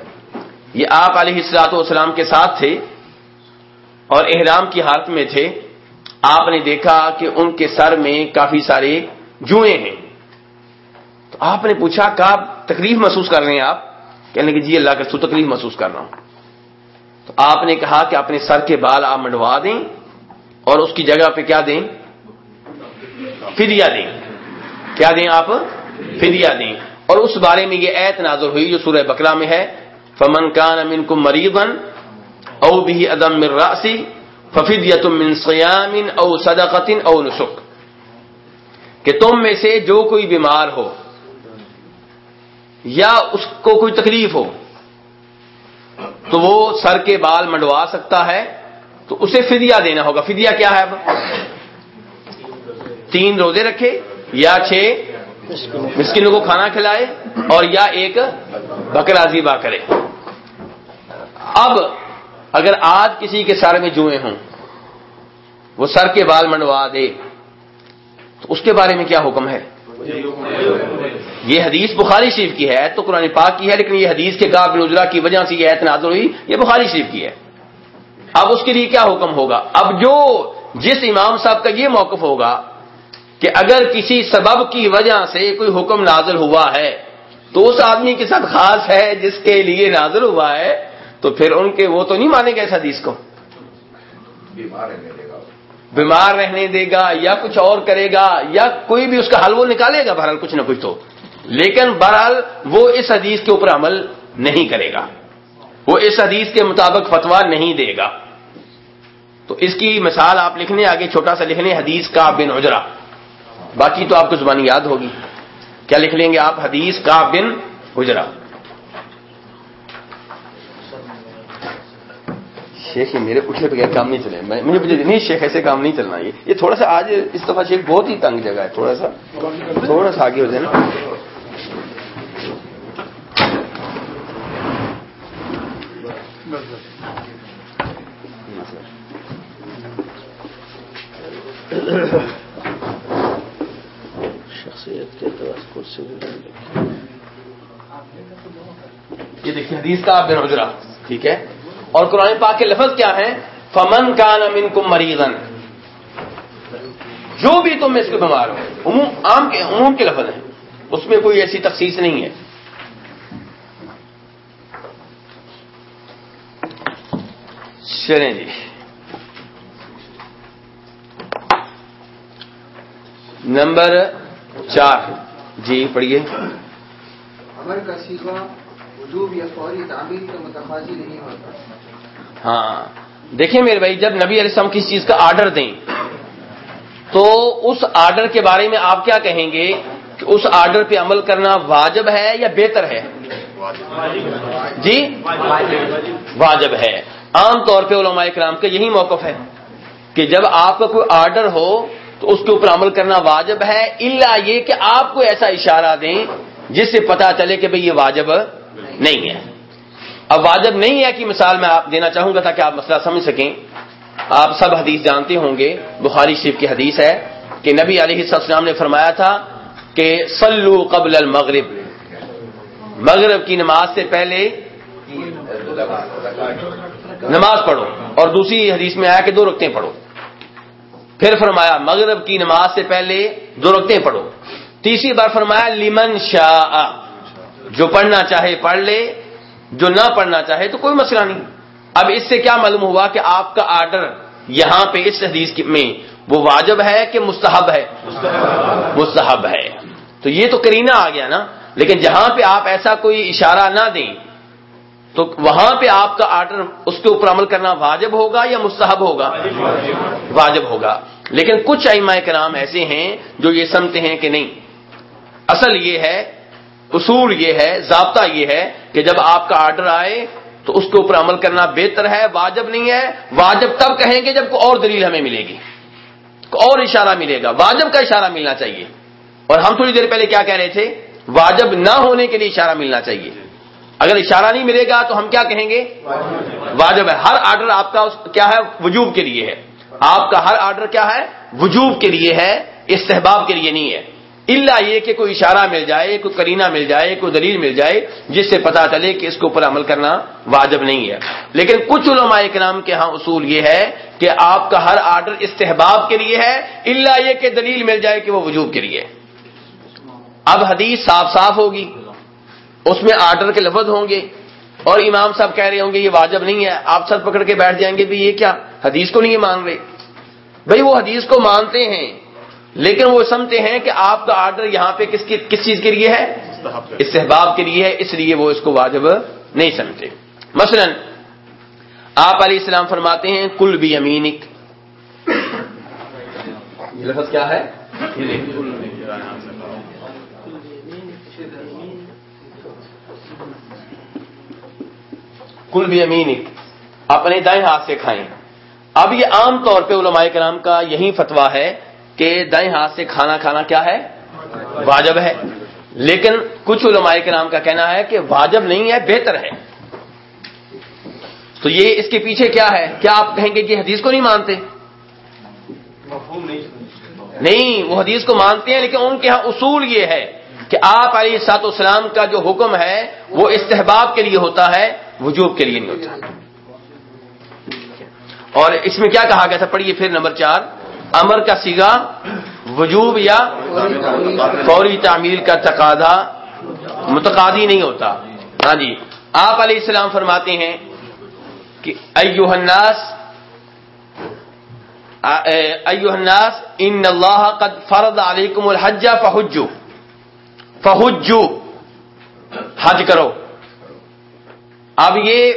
یہ آپ علیہ السلاط والسلام کے ساتھ تھے اور احرام کی حالت میں تھے، آپ نے دیکھا کہ ان کے سر میں کافی سارے جوئیں ہیں۔ تو آپ نے پوچھا کاب تکلیف محسوس کر رہے ہیں؟ آپ کہنے کہ جی اللہ کا سو تکلیف محسوس کر رہا ہوں۔ تو آپ نے کہا کہ اپنے سر کے بال آپ منڈوا دیں اور اس کی جگہ پہ کیا دیں؟ فدیہ دیں۔ کیا دیں آپ؟ فدیہ دیں۔ اور اس بارے میں یہ ایت نازل ہوئی جو سورہ بکرا میں ہے۔ فمن کان امن کو او بھی ادم مر راسی ففدیت من سیام او صدقت او نسک۔ کہ تم میں سے جو کوئی بیمار ہو یا اس کو کوئی تکلیف ہو تو وہ سر کے بال منڈوا سکتا ہے تو اسے فدیہ دینا ہوگا۔ فدیہ کیا ہے اب؟ تین روزے رکھے یا چھ مسکینوں کو کھانا کھلائے اور یا ایک بکرا ذیبہ کرے۔ اب اگر آج کسی کے سر میں جوئیں ہوں، وہ سر کے بال منڈوا دے، تو اس کے بارے میں کیا حکم ہے؟ یہ حدیث بخاری شریف کی ہے تو قرآن پاک کی ہے، لیکن یہ حدیث کے گاب نجرا کی وجہ سے یہ ایت ہوئی، یہ بخاری شریف کی ہے۔ اب اس کے لیے کیا حکم ہوگا؟ اب جو جس امام صاحب کا یہ موقف ہوگا کہ اگر کسی سبب کی وجہ سے کوئی حکم نازل ہوا ہے، تو اس آدمی کے ساتھ خاص ہے جس کے لیے نازل ہوا ہے تو پھر ان کے وہ تو نہیں مانیں گے اس حدیث کو؟ بیمار رہنے دے گا یا کچھ اور کرے گا یا کوئی بھی اس کا حل وہ نکالے گا بہرحال کچھ نہ کچھ تو۔ لیکن بہرحال وہ اس حدیث کے اوپر عمل نہیں کرے گا۔ وہ اس حدیث کے مطابق فتوا نہیں دے گا۔ تو اس کی مثال آپ لکھنے آگے چھوٹا سا لکھنے حدیث کا بن اجرا باقی تو آپ کو زبانی یاد ہوگی۔ کیا لکھ لیں گے آپ؟ حدیث کا بن اجرا شیخ یہ میرے اٹھنے بغیر کام نہیں چلے۔ میں مجھے نہیں شیخ ایسے کام نہیں چلنا یہ یہ تھوڑا سا آج اس دفعہ شیخ بہت ہی تنگ جگہ ہے تھوڑا سا تھوڑا سا آگے ہو جائے نا شخصیت کے یہ دیکھیے حدیث کا بن حجرا ٹھیک ہے؟ اور قرآن پاک کے لفظ کیا ہیں؟ فمن کا نمن کم مریضن جو بھی تم اس کے بیمار ہو، عموم عام کے عموم کے لفظ ہیں۔ اس میں کوئی ایسی تخصیص نہیں ہے۔ چلیں جی۔ نمبر چار۔ جی پڑھیے۔ امر کا سیکھا وجوب یا فوری تعمیر کا متخاضی نہیں ہوتا۔ ہاں۔ دیکھیں میرے بھائی، جب نبی علیہ السلام کسی چیز کا آرڈر دیں، تو اس آرڈر کے بارے میں آپ کیا کہیں گے؟ کہ اس آرڈر پہ عمل کرنا واجب ہے یا بہتر ہے؟ جی؟ واجب ہے۔ عام طور پہ علماء کرام کا یہی موقف ہے کہ جب آپ کا کوئی آرڈر ہو، تو اس کے اوپر عمل کرنا واجب ہے اللہ یہ کہ آپ کو ایسا اشارہ دیں جس سے پتا چلے کہ بھئی یہ واجب نہیں ہے۔ اب واجب نہیں ہے کہ مثال میں آپ دینا چاہوں گا تاکہ آپ مسئلہ سمجھ سکیں۔ آپ سب حدیث جانتے ہوں گے۔ بخاری شریف کی حدیث ہے کہ نبی علیہ السلام نے فرمایا تھا کہ سلو قبل المغرب۔ مغرب کی نماز سے پہلے نماز پڑھو۔ اور دوسری حدیث میں آیا کہ دو رکھتے پڑھو۔ پھر فرمایا مغرب کی نماز سے پہلے دو رکھتے پڑھو۔ تیسری بار فرمایا لمن شاہ جو پڑھنا چاہے پڑھ لے، جو نہ پڑھنا چاہے تو کوئی مسئلہ نہیں۔ اب اس سے کیا معلوم ہوا کہ آپ کا آرڈر یہاں پہ اس حدیث میں وہ واجب ہے کہ مستحب ہے؟ مستحب ہے۔ تو یہ تو کرینہ آ گیا نا۔ لیکن جہاں پہ آپ ایسا کوئی اشارہ نہ دیں، تو وہاں پہ آپ کا آرڈر اس کے اوپر عمل کرنا واجب ہوگا یا مستحب ہوگا؟ واجب ہوگا۔ لیکن کچھ ائمہ کرام ایسے ہیں جو یہ سمجھتے ہیں کہ نہیں۔ اصل یہ ہے اصول یہ ہے، ضابطہ یہ ہے کہ جب آپ کا آرڈر آئے تو اس کے اوپر عمل کرنا بہتر ہے، واجب نہیں ہے۔ واجب تب کہیں گے جب کوئی اور دلیل ہمیں ملے گی۔ اور اشارہ ملے گا۔ واجب کا اشارہ ملنا چاہیے۔ اور ہم تھوڑی دیر پہلے کیا کہہ رہے تھے؟ واجب نہ ہونے کے لیے اشارہ ملنا چاہیے۔ اگر اشارہ نہیں ملے گا تو ہم کیا کہیں گے؟ واجب ہے۔ ہر آرڈر آپ کا کیا ہے؟ وجوب کے لیے ہے۔ آپ کا ہر آرڈر کیا ہے؟ وجوب کے لیے ہے، استحباب کے لیے نہیں ہے۔ اللہ یہ کہ کوئی اشارہ مل جائے، کوئی کرینہ مل جائے، کوئی دلیل مل جائے، جس سے پتا چلے کہ اس کے اوپر عمل کرنا واجب نہیں ہے۔ لیکن کچھ علماء کرام کے ہاں اصول یہ ہے کہ آپ کا ہر آرڈر استحباب کے لیے ہے اللہ یہ کہ دلیل مل جائے کہ وہ وجوب کے لیے۔ اب حدیث صاف صاف ہوگی، اس میں آرڈر کے لفظ ہوں گے اور امام صاحب کہہ رہے ہوں گے یہ واجب نہیں ہے، آپ سر پکڑ کے بیٹھ جائیں گے بھی یہ کیا؟ حدیث کو نہیں مان رہے۔ بھائی وہ حدیث کو مانتے ہیں۔ لیکن وہ سمجھتے ہیں کہ آپ کا آرڈر یہاں پہ کس کی کس چیز کے لیے ہے؟ استحباب کے لیے۔ ہے اس لیے وہ اس کو واجب نہیں سمجھتے۔ مثلا آپ علیہ السلام فرماتے ہیں کل بھی امینک یہ لفظ کیا ہے؟ کل بھی امینک اپنے دائیں ہاتھ سے کھائیں۔ اب یہ عام طور پہ علماء کرام کا یہی فتوا ہے کہ دائیں ہاتھ سے کھانا کھانا کیا ہے؟ واجب ہے۔ لیکن کچھ علماء کرام کا کہنا ہے کہ واجب نہیں ہے بہتر ہے۔ تو یہ اس کے پیچھے کیا ہے؟ کیا آپ کہیں گے کہ حدیث کو نہیں مانتے؟ نہیں وہ حدیث کو مانتے ہیں لیکن ان کے ہاں اصول یہ ہے کہ آپ علیہ سات اسلام کا جو حکم ہے وہ استحباب کے لیے ہوتا ہے وجوب کے لیے نہیں ہوتا۔ اور اس میں کیا کہا گیا تھا؟ پڑھیے پھر نمبر چار۔ امر کا سیگا، وجوب یا فوری تعمیل کا تقاضا متقاضی نہیں ہوتا۔ ہاں جی آپ علیہ السلام فرماتے ہیں کہ ایوہ الناس ایوہ الناس، ان اللہ قد فرض علیکم الحج فحجو۔ فحجو، حج کرو۔ اب یہ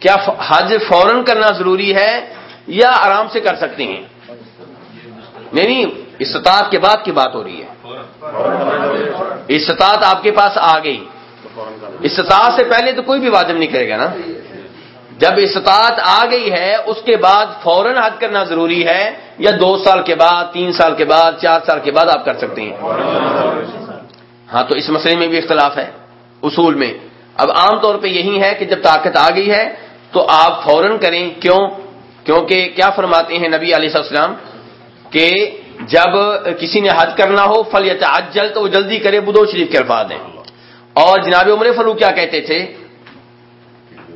کیا حج فوراً کرنا ضروری ہے یا آرام سے کر سکتے ہیں؟ نہیں نہیں، استطاعت کے بعد کی بات ہو رہی ہے۔ استطاعت آپ کے پاس آ گئی۔ استطاعت سے پہلے تو کوئی بھی واجب نہیں کرے گا نا۔ جب استطاعت آ گئی ہے، اس کے بعد فوراً حج کرنا ضروری ہے، یا دو سال کے بعد، تین سال کے بعد، چار سال کے بعد آپ کر سکتے ہیں۔ ہاں تو اس مسئلے میں بھی اختلاف ہے، اصول میں۔ ب عام طور پہ یہی ہے کہ جب طاقت آ گئی ہے، تو آپ فوراً کریں۔ کیوں؟ کیونکہ کیا فرماتے ہیں نبی علیہ السلام؟ کہ جب کسی نے حج کرنا ہو فل یا تو وہ جلدی کرے، بدو شریف کے الفاظ ہیں اور جناب عمر فروخ کیا کہتے تھے؟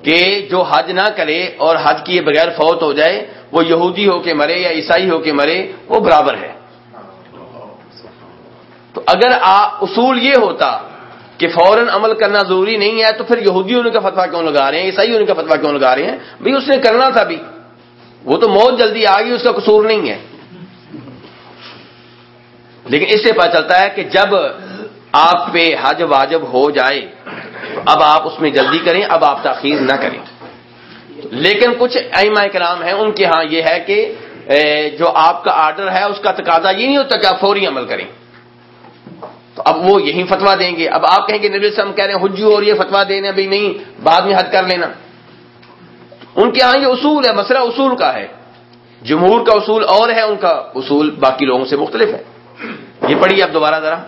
کہ جو حج نہ کرے اور حج کیے بغیر فوت ہو جائے، وہ یہودی ہو کے مرے یا عیسائی ہو کے مرے، وہ برابر ہے۔ تو اگر اصول یہ ہوتا کہ فوراً عمل کرنا ضروری نہیں ہے، تو پھر یہودی ہونے کا فتوا کیوں لگا رہے ہیں؟ عیسائی ہونے کا فتوا کیوں لگا رہے ہیں؟ بھائی، اس نے کرنا تھا بھی۔ وہ تو موت جلدی آ گئی، اس کا قصور نہیں ہے۔ لیکن اس سے پتا چلتا ہے کہ جب آپ پہ حج واجب ہو جائے تو اب آپ اس میں جلدی کریں، اب آپ تاخیر نہ کریں۔ لیکن کچھ ایما کرام ہیں، ان کے ہاں یہ ہے کہ جو آپ کا آرڈر ہے، اس کا تقاضا یہ نہیں ہوتا کہ آپ فوری عمل کریں۔ تو اب وہ یہی فتوا دیں گے۔ اب آپ کہیں گے، نبی ہم کہہ رہے ہیں حجو اور یہ فتوا دینا بھائی نہیں، بعد میں حد کر لینا۔ ان کے ہاں یہ اصول ہے، مسئلہ اصول کا ہے۔ جمہور کا اصول اور ہے، ان کا اصول باقی لوگوں سے مختلف ہے۔ یہ پڑھیے اب دوبارہ ذرا۔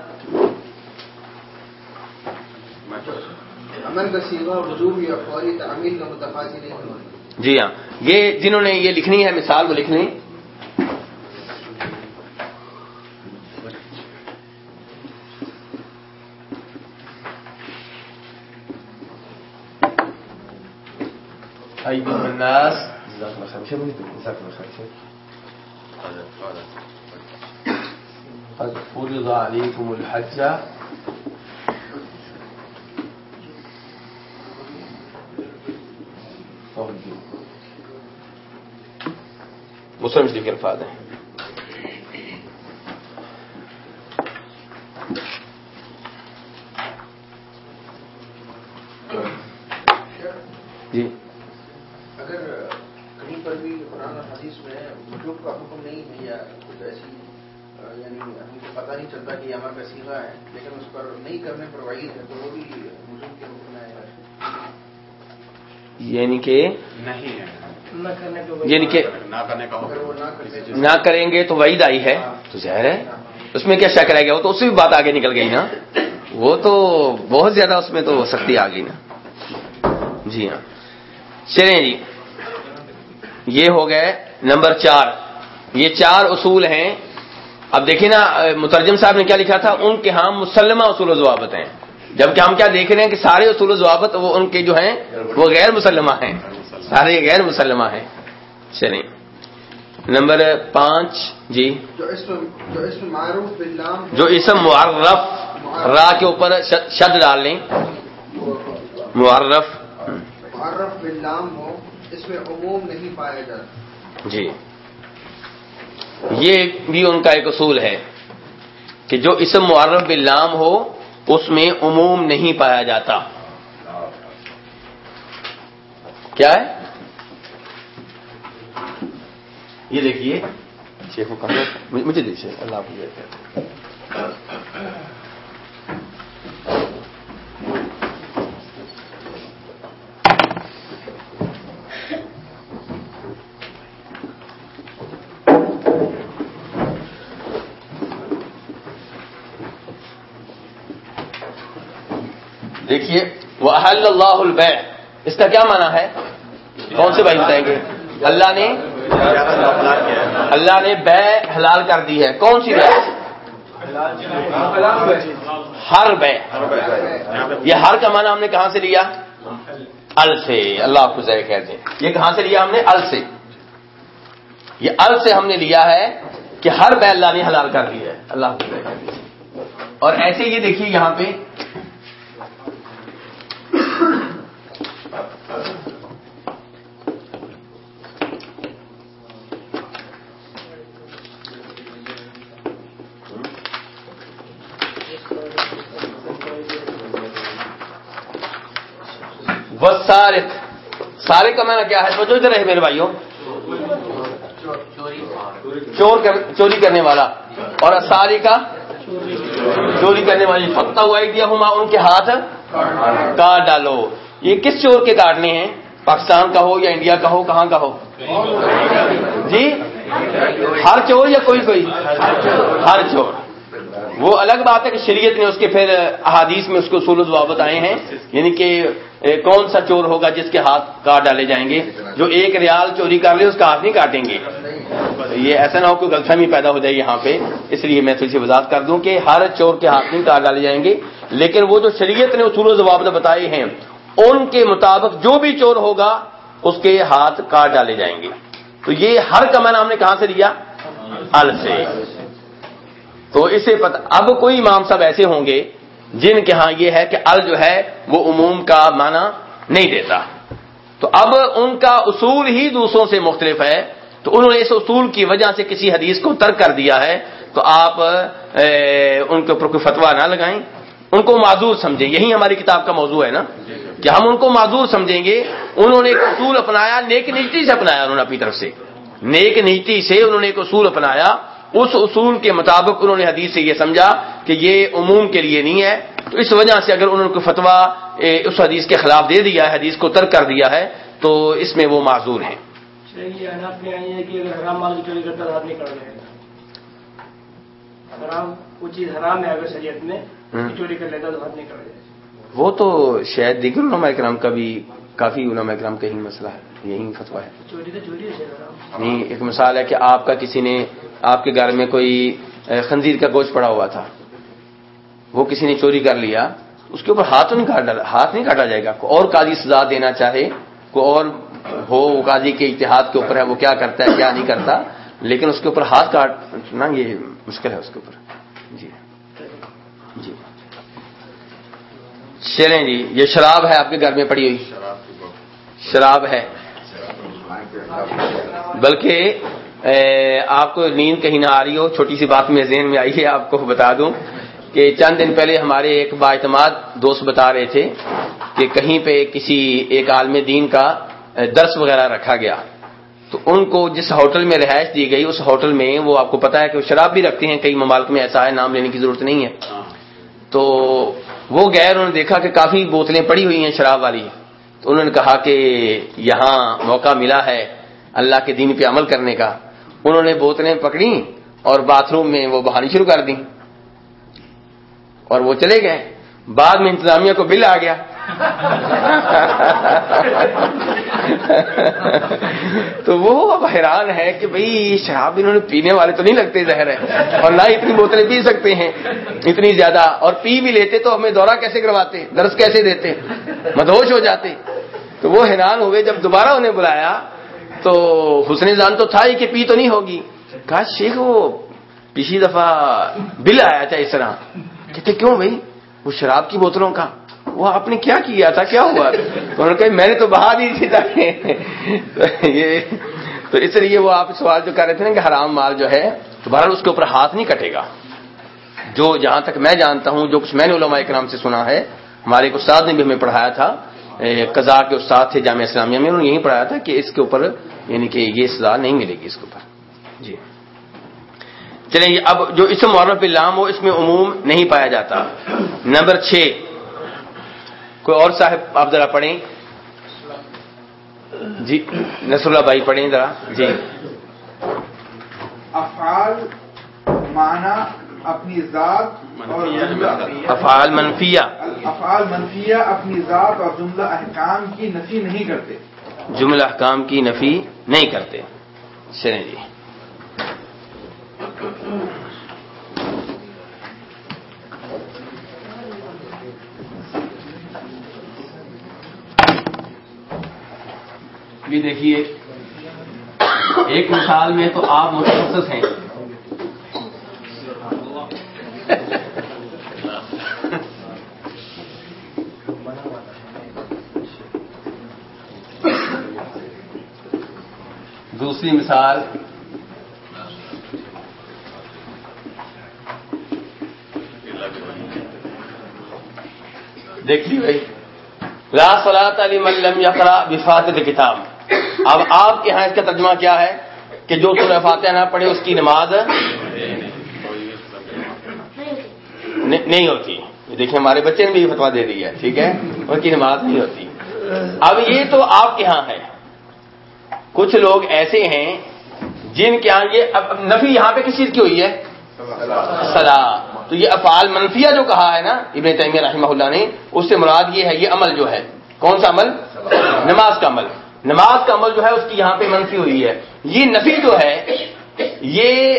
جی ہاں۔ یہ جنہوں نے یہ لکھنی ہے مثال وہ لکھ لیں أيها الناس قد فرض عليكم الحج. مسلم شریف کے الفاظ ہیں جی اگر کہیں پر بھی قرآن اور حدیث میں وجوب کا حکم نہیں ہے یا کچھ ایسی یعنی ہم کو پتہ نہیں چلتا کہ یہ عمل کا سیگا ہے لیکن اس پر نہیں کرنے پر وعید ہے تو وہ بھی وجوب کے حکم میں آئے گا یعنی کہ نہیں ہے۔ یعنی کہ نہ کریں گے تو وعید آئی ہے۔ تو ظاہر ہے اس میں کیا شک رہ گیا؟ وہ تو اس سے بھی بات آگے نکل گئی نا۔ وہ تو بہت زیادہ اس میں تو سختی آ گئی نا۔ جی ہاں۔ چلیں جی۔ یہ ہو گئے نمبر چار۔ یہ چار اصول ہیں۔ اب دیکھیں نا مترجم صاحب نے کیا لکھا تھا؟ ان کے ہاں مسلمہ اصول و ضوابط ہیں۔ جبکہ ہم کیا دیکھ رہے ہیں کہ سارے اصول و ضوابط وہ ان کے جو ہیں وہ غیر مسلمہ ہیں۔ سارے غیر مسلمہ ہیں۔ چلیں۔ نمبر پانچ جی۔ جو اسم جو اسم معروف باللام جو اسم معرف را کے اوپر شد شد ڈال لیں۔ معرف۔ معرف باللام ہو اس میں عموم نہیں پایا جاتا۔ جی۔ یہ بھی ان کا ایک اصول ہے کہ جو اسم معرف باللام ہو اس میں عموم نہیں پایا جاتا۔ کیا ہے؟ یہ دیکھیے۔ مجھے دیکھیے اللہ حافظ دیکھیے وہ اللہ البیع اس کا کیا معنی ہے؟ کون سے بھائی بتائیں گے؟ اللہ نے اللہ نے بے حلال کر دی ہے۔ کون سی بے؟ ہر بے۔ یہ ہر کا معنی ہم نے کہاں سے لیا؟ ال سے۔ اللہ آپ کو ذرا کہتے ہیں یہ کہاں سے لیا ہم نے؟ ال سے۔ یہ ال سے ہم نے لیا ہے کہ ہر بے اللہ نے حلال کر دی ہے۔ اللہ کو اور ایسے یہ دیکھیے یہاں پہ وہ سارق. سارق کا معنی کیا ہے؟ توجہ ادھر رہے میرے بھائیوں. چور چوری کرنے والا. اور ساری کا چوری کرنے والی فکتا ہوا دیا ہوں ان کے ہاتھ کاٹ ڈالو. یہ کس چور کے کاٹنے ہیں؟ پاکستان کا ہو یا انڈیا کا ہو؟ کہاں کا ہو؟ جی؟ ہر چور یا کوئی کوئی؟ ہر چور. وہ الگ بات ہے کہ شریعت نے اس کے پھر احادیث میں اس کو اصول و ضوابط آئے ہیں. یعنی کہ کون سا چور ہوگا جس کے ہاتھ کاٹ ڈالے جائیں گے؟ جو ایک ریال چوری کر لے، اس کا ہاتھ نہیں کاٹیں گے۔ یہ ایسا نہ ہو کوئی غلط فہمی پیدا ہو جائے یہاں پہ۔ اس لیے میں تھوڑی سی وضاحت کر دوں کہ ہر چور کے ہاتھ نہیں کاٹ ڈالے جائیں گے، لیکن وہ جو شریعت نے اصول و ضوابط بتائے ہیں، ان کے مطابق جو بھی چور ہوگا، اس کے ہاتھ کاٹ ڈالے جائیں گے۔ تو یہ ہر کا میں ہم نے کہاں سے لیا؟ ال سے۔ تو اسے پتا اب کوئی امام صاحب ایسے ہوں گے جن کے ہاں یہ ہے کہ ال جو ہے وہ عموم کا معنی نہیں دیتا۔ تو اب ان کا اصول ہی دوسروں سے مختلف ہے۔ تو انہوں نے اس اصول کی وجہ سے کسی حدیث کو ترک کر دیا ہے۔ تو آپ ان کے اوپر کوئی فتوا نہ لگائیں۔ ان کو معذور سمجھیں۔ یہی ہماری کتاب کا موضوع ہے نا۔ کہ ہم ان کو معذور سمجھیں گے۔ انہوں نے ایک اصول اپنایا، نیک نیتی سے اپنایا انہوں نے اپنی طرف سے۔ نیک نیتی سے انہوں نے ایک اصول اپنایا۔ اس اصول کے مطابق انہوں نے حدیث سے یہ سمجھا کہ یہ عموم کے لیے نہیں ہے۔ تو اس وجہ سے اگر انہوں نے کوئی فتوا اس حدیث کے خلاف دے دیا ہے حدیث کو ترک کر دیا ہے تو اس میں وہ معذور ہیں۔ وہ تو شاید دیگر علماء کرام کا بھی کافی علماء کرام کا یہی مسئلہ ہے یہی فتوا ہے۔ نہیں ایک مثال ہے کہ آپ کا کسی نے آپ کے گھر میں کوئی خنزیر کا گوشت پڑا ہوا تھا۔ وہ کسی نے چوری کر لیا۔ اس کے اوپر ہاتھ نہیں کاٹا، ہاتھ نہیں کاٹا جائے گا۔ کوئی اور قاضی سزا دینا چاہے، کوئی اور ہو، وہ قاضی کے اتحاد کے اوپر ہے، وہ کیا کرتا ہے، کیا نہیں کرتا۔ لیکن اس کے اوپر ہاتھ کاٹنا یہ مشکل ہے اس کے اوپر۔ جی۔ جی۔ چلیں جی یہ شراب ہے آپ کے گھر میں پڑی ہوئی۔ شراب ہے۔ بلکہ آپ کو نیند کہیں نہ آ رہی ہو، چھوٹی سی بات میں ذہن میں آئی ہے، آپ کو بتا دوں کہ چند دن پہلے ہمارے ایک باعتماد دوست بتا رہے تھے کہ کہیں پہ کسی ایک عالم دین کا درس وغیرہ رکھا گیا۔ تو ان کو جس ہوٹل میں رہائش دی گئی، اس ہوٹل میں وہ آپ کو پتا ہے کہ وہ شراب بھی رکھتے ہیں، کئی ممالک میں ایسا ہے، نام لینے کی ضرورت نہیں ہے۔ تو وہ گئے انہوں نے دیکھا کہ کافی بوتلیں پڑی ہوئی ہیں شراب والی۔ تو انہوں نے کہا کہ یہاں موقع ملا ہے اللہ کے دین پہ عمل کرنے کا۔ انہوں نے بوتلیں پکڑی اور باتھ روم میں وہ بہانی شروع کر دی اور وہ چلے گئے۔ بعد میں انتظامیہ کو بل آ گیا۔ تو وہ اب حیران ہے کہ بھئی شراب انہوں نے پینے والے تو نہیں لگتے زہر ہے اور نہ اتنی بوتلیں پی سکتے ہیں۔ اتنی زیادہ۔ اور پی بھی لیتے تو ہمیں دورہ کیسے کرواتے؟ درس کیسے دیتے؟ مدہوش ہو جاتے۔ تو وہ حیران ہوئے جب دوبارہ انہیں بلایا تو حسن جان تو تھا ہی کہ پی تو نہیں ہوگی۔ کہا شیخ وہ پچھلی دفعہ بل آیا تھا اس طرح۔ کہتے کیوں بھائی؟ وہ شراب کی بوتلوں کا۔ وہ آپ نے کیا کیا تھا؟ کیا ہوا؟ تو انہوں نے کہا میں نے تو بہا دی تھی تاکہ یہ تو اس لیے وہ آپ سوال جو کر رہے تھے نا کہ حرام مال جو ہے تو بہرحال اس کے اوپر ہاتھ نہیں کٹے گا۔ جو جہاں تک میں جانتا ہوں جو کچھ میں نے علماء اکرام سے سنا ہے ہمارے ایک استاد نے بھی ہمیں پڑھایا تھا۔ اے، قضاء کے استاد تھے جامعہ اسلامیہ میں انہوں نے یہی پڑھایا تھا کہ اس کے اوپر یعنی کہ یہ سزا نہیں ملے گی اس کے اوپر۔ جی۔ چلیں یہ اب جو اسم معرف لام ہو اس میں عموم نہیں پایا جاتا۔ نمبر چھ۔ کوئی اور صاحب آپ ذرا پڑھیں۔ جی نصر اللہ بھائی پڑھیں ذرا۔ جی۔ افعال معنی اپنی ذات اور جملہ۔ افعال منفیہ۔ افعال منفیہ اپنی ذات اور جملہ احکام کی نفی نہیں کرتے۔ جملہ احکام کی نفی نہیں کرتے۔ چلیں جی۔ بھی دیکھیے، ایک مثال میں تو آپ متخصص ہیں۔ دوسری مثال۔ دیکھ لی بھائی۔ لا صلاۃ علی ملم یقرا بفات کتاب اب آپ کے یہاں اس کا ترجمہ کیا ہے کہ جو سورہ فاتحہ نہ پڑھے اس کی نماز نہیں ہوتی۔ دیکھیں ہمارے بچے نے بھی فتوا دے دی ہے، ٹھیک ہے؟ ان کی نماز نہیں ہوتی۔ اب یہ تو آپ کے یہاں ہے۔ کچھ لوگ ایسے ہیں جن کے یہاں یہ اب نفی یہاں پہ کس چیز کی ہوئی ہے؟ سلا تو یہ افعال منفیہ جو کہا ہے نا، ابن تیمیہ رحمہ اللہ نے، اس سے مراد یہ ہے، یہ عمل جو ہے، کون سا عمل؟ نماز کا عمل. نماز کا عمل جو ہے، اس کی یہاں پہ منفی ہوئی ہے۔ یہ نفی جو ہے، یہ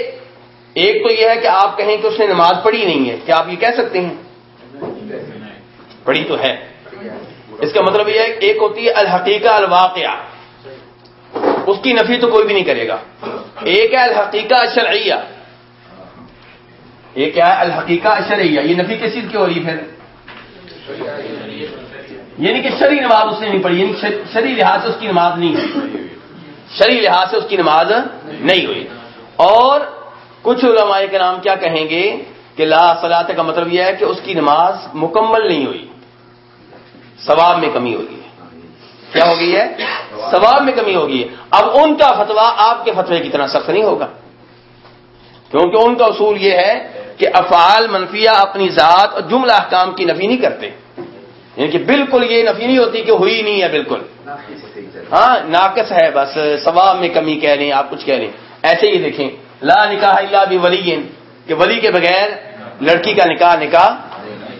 ایک تو یہ ہے کہ آپ کہیں کہ اس نے نماز پڑھی نہیں ہے، کیا آپ یہ کہہ سکتے ہیں؟ پڑھی تو ہے۔ اس کا مطلب یہ ہے، ایک ہوتی ہے، الحقیقہ الواقعہ۔ اس کی نفی تو کوئی بھی نہیں کرے گا۔ ایک ہے الحقیقہ شرعیہ یہ کیا ہے الحقیقہ شرعیہ یہ نفی کس چیز کی ہو رہی ہے پھر؟ یعنی کہ شرعی نماز اس نے نہیں پڑھی یعنی شرعی لحاظ سے اس کی نماز نہیں ہوئی۔ شرعی لحاظ سے اس کی نماز نہیں ہوئی۔ اور کچھ علماء کے نام کیا کہیں گے کہ لا صلاح کا مطلب یہ ہے کہ اس کی نماز مکمل نہیں ہوئی۔ ثواب میں کمی ہوگی۔ کیا ہو گئی ہے ثواب میں کمی ہوگی۔ اب ان کا فتوا آپ کے فتوے کی طرح سخت نہیں ہوگا۔ کیونکہ ان کا اصول یہ ہے کہ افعال منفیہ اپنی ذات اور جملہ احکام کی نفی نہیں کرتے۔ یعنی کہ بالکل یہ نفی نہیں ہوتی کہ ہوئی نہیں ہے بالکل۔ ہاں ناقص ہے بس۔ ثواب میں کمی کہہ رہے ہیں، آپ کچھ کہہ رہے ہیں۔ ایسے ہی دیکھیں۔ لا نکاح اللہ بھی ولی کہ ولی کے بغیر لڑکی کا نکاح نکاح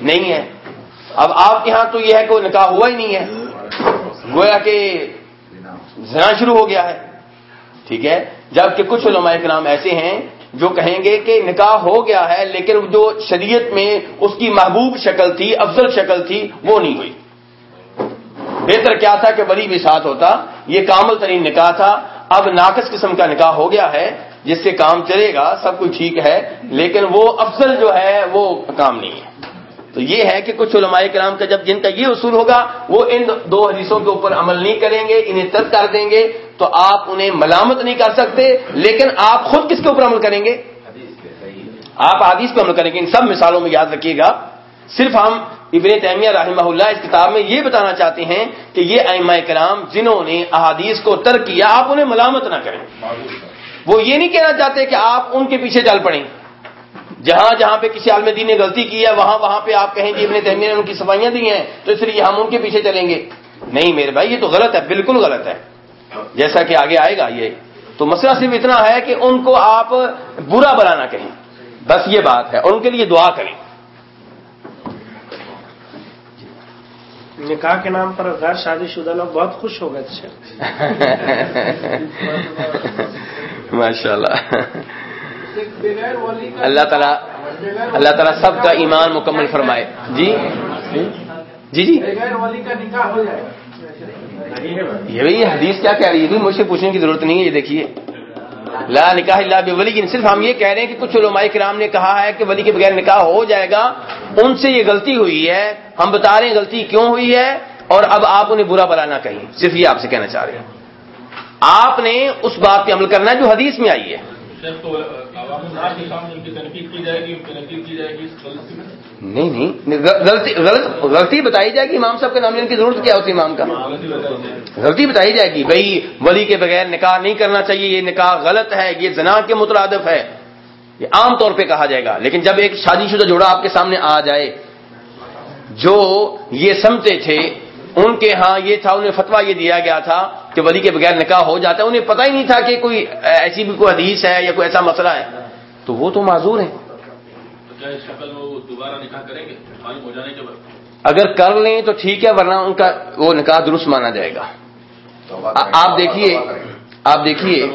نہیں ہے۔ اب آپ کے ہاں تو یہ ہے کہ نکاح ہوا ہی نہیں ہے۔ گویا کہ زنا شروع ہو گیا ہے۔ ٹھیک ہے؟ جبکہ کچھ علماء کے نام ایسے ہیں جو کہیں گے کہ نکاح ہو گیا ہے، لیکن جو شریعت میں اس کی محبوب شکل تھی، افضل شکل تھی، وہ نہیں ہوئی۔ بہتر کیا تھا کہ ولی بھی ساتھ ہوتا۔ یہ کامل ترین نکاح تھا۔ اب ناقص قسم کا نکاح ہو گیا ہے، جس سے کام چلے گا، سب کچھ ٹھیک ہے، لیکن وہ افضل جو ہے، وہ کام نہیں ہے۔ تو یہ ہے کہ کچھ علماء کرام کا جب جن کا یہ اصول ہوگا، وہ ان دو حدیثوں کے اوپر عمل نہیں کریں گے، انہیں ترک کر دیں گے، تو آپ انہیں ملامت نہیں کر سکتے، لیکن آپ خود کس کے اوپر عمل کریں گے؟ آپ حدیث پہ عمل کریں گے۔ ان سب مثالوں میں یاد رکھیے گا۔ صرف ہم ابن تیمیہ رحمہ اللہ اس کتاب میں یہ بتانا چاہتے ہیں کہ یہ ائمہ کرام جنہوں نے احادیث کو ترک کیا، آپ انہیں ملامت نہ کریں۔ وہ یہ نہیں کہنا چاہتے کہ آپ ان کے پیچھے چل پڑیں۔ جہاں جہاں پہ کسی عالم دین نے غلطی کی ہے وہاں وہاں پہ آپ کہیں جی ابن تیمیہ نے ان کی صفائیاں دی ہیں تو اس لیے ہم ان کے پیچھے چلیں گے۔ نہیں میرے بھائی یہ تو غلط ہے بالکل غلط ہے۔ جیسا کہ آگے آئے گا یہ۔ تو مسئلہ صرف اتنا ہے کہ ان کو آپ برا بلا نہ کہیں۔ بس یہ بات ہے اور ان کے لیے دعا کریں۔ نکاح کے نام پر غیر شادی شدہ لوگ بہت خوش ہو گئے تھے۔ ماشاء اللہ اللہ تعالیٰ اللہ تعالیٰ سب کا ایمان مکمل فرمائے۔ جی؟ جی جی؟ یہ بھی حدیث کیا کہہ رہی ہے؟ بھی مجھ سے پوچھنے کی ضرورت نہیں ہے، یہ دیکھیے۔ لا نکاح اللہ بے ولی صرف ہم یہ کہہ رہے ہیں کہ کچھ علماء کرام نے کہا ہے کہ ولی کے بغیر نکاح ہو جائے گا۔ ان سے یہ غلطی ہوئی ہے۔ ہم بتا رہے ہیں غلطی کیوں ہوئی ہے؟ اور اب آپ انہیں برا بلا نہ کہیں۔ صرف یہ آپ سے کہنا چاہ رہے ہیں۔ آپ نے اس بات پہ عمل کرنا ہے جو حدیث میں آئی ہے۔ نہیں نہیں غلطی غلط غلطی بتائی جائے گی امام صاحب کے نام لینے کی ضرورت کیا ہوتی امام کا؟ غلطی بتائی جائے گی۔ بھائی ولی کے بغیر نکاح نہیں کرنا چاہیے یہ نکاح غلط ہے یہ زنا کے مترادف ہے۔ یہ عام طور پہ کہا جائے گا لیکن جب ایک شادی شدہ جوڑا آپ کے سامنے آ جائے جو یہ سمتے تھے ان کے ہاں یہ تھا انہیں فتوا یہ دیا گیا تھا کہ ولی کے بغیر نکاح ہو جاتا ہے انہیں پتہ ہی نہیں تھا کہ کوئی ایسی بھی کوئی حدیث ہے یا کوئی ایسا مسئلہ ہے۔ تو وہ تو معذور ہیں۔ اگر کر لیں تو ٹھیک ہے ورنہ ان کا وہ نکاح درست مانا جائے گا۔ آپ دیکھیے آپ دیکھیے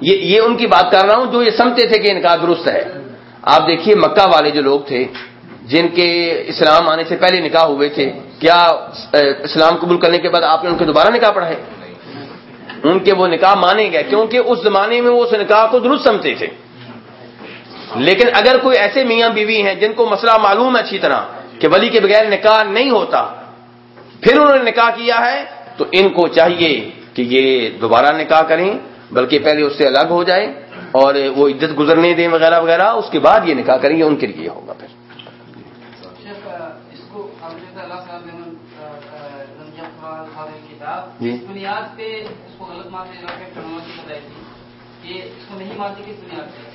یہ یہ ان کی بات کر رہا ہوں جو یہ سمجھتے تھے کہ نکاح درست ہے۔ آپ دیکھیے مکہ والے جو لوگ تھے جن کے اسلام آنے سے پہلے نکاح ہوئے تھے، کیا اسلام قبول کرنے کے بعد آپ نے ان کے دوبارہ نکاح پڑھائے؟ ان کے وہ نکاح مانے گئے، کیونکہ اس زمانے میں وہ اس نکاح کو درست سمجھتے تھے۔ لیکن اگر کوئی ایسے میاں بیوی ہیں جن کو مسئلہ معلوم ہے اچھی طرح کہ ولی کے بغیر نکاح نہیں ہوتا، پھر انہوں نے نکاح کیا ہے، تو ان کو چاہیے کہ یہ دوبارہ نکاح کریں، بلکہ پہلے اس سے الگ ہو جائے اور وہ عزت گزرنے دیں وغیرہ وغیرہ، اس کے بعد یہ نکاح کریں گے ان کے لیے ہوگا پھر اس کو ہم اللہ صاحب جی۔ اس بنیاد پہ اس کو غلط مانتے ٹرمنالوجی بتائی تھی کہ اس کو نہیں مانتے کس بنیاد پہ؟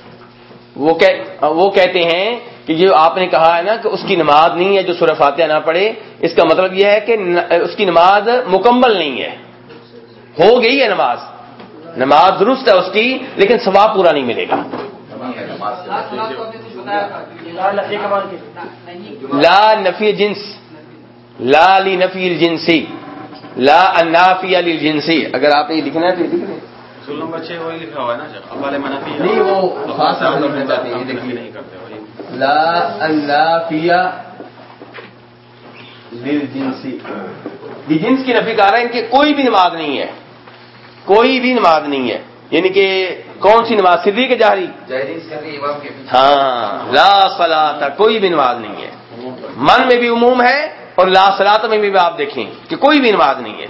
وہ وہ کہتے ہیں کہ جو آپ نے کہا ہے نا کہ اس کی نماز نہیں ہے جو سورہ فاتحہ نہ پڑھے۔ اس کا مطلب یہ ہے کہ اس کی نماز مکمل نہیں ہے۔ ہو گئی ہے نماز۔ نماز درست ہے اس کی لیکن ثواب پورا نہیں ملے گا۔ لا نفی لا جنس۔ لا لی نفی الجنسی۔ لا انافی علی الجنسی اگر آپ نے یہ لکھنا ہے تو یہ لکھ لیں۔ اصول نمبر چھ وہی لکھا ہوا ہے نا نہیں، وہ خاص۔ نہیں کرتے لا للجنسی۔ جنس کی نفی رہا ہے ان کی کوئی بھی نماز نہیں ہے۔ کوئی بھی نماز نہیں ہے۔ یعنی کہ کون سی نماز؟ سری کے جاری ہاں لا صلاح کوئی بھی نماز نہیں ہے۔ من میں بھی عموم ہے اور لا صلاح میں بھی آپ دیکھیں کہ کوئی بھی نماز نہیں ہے۔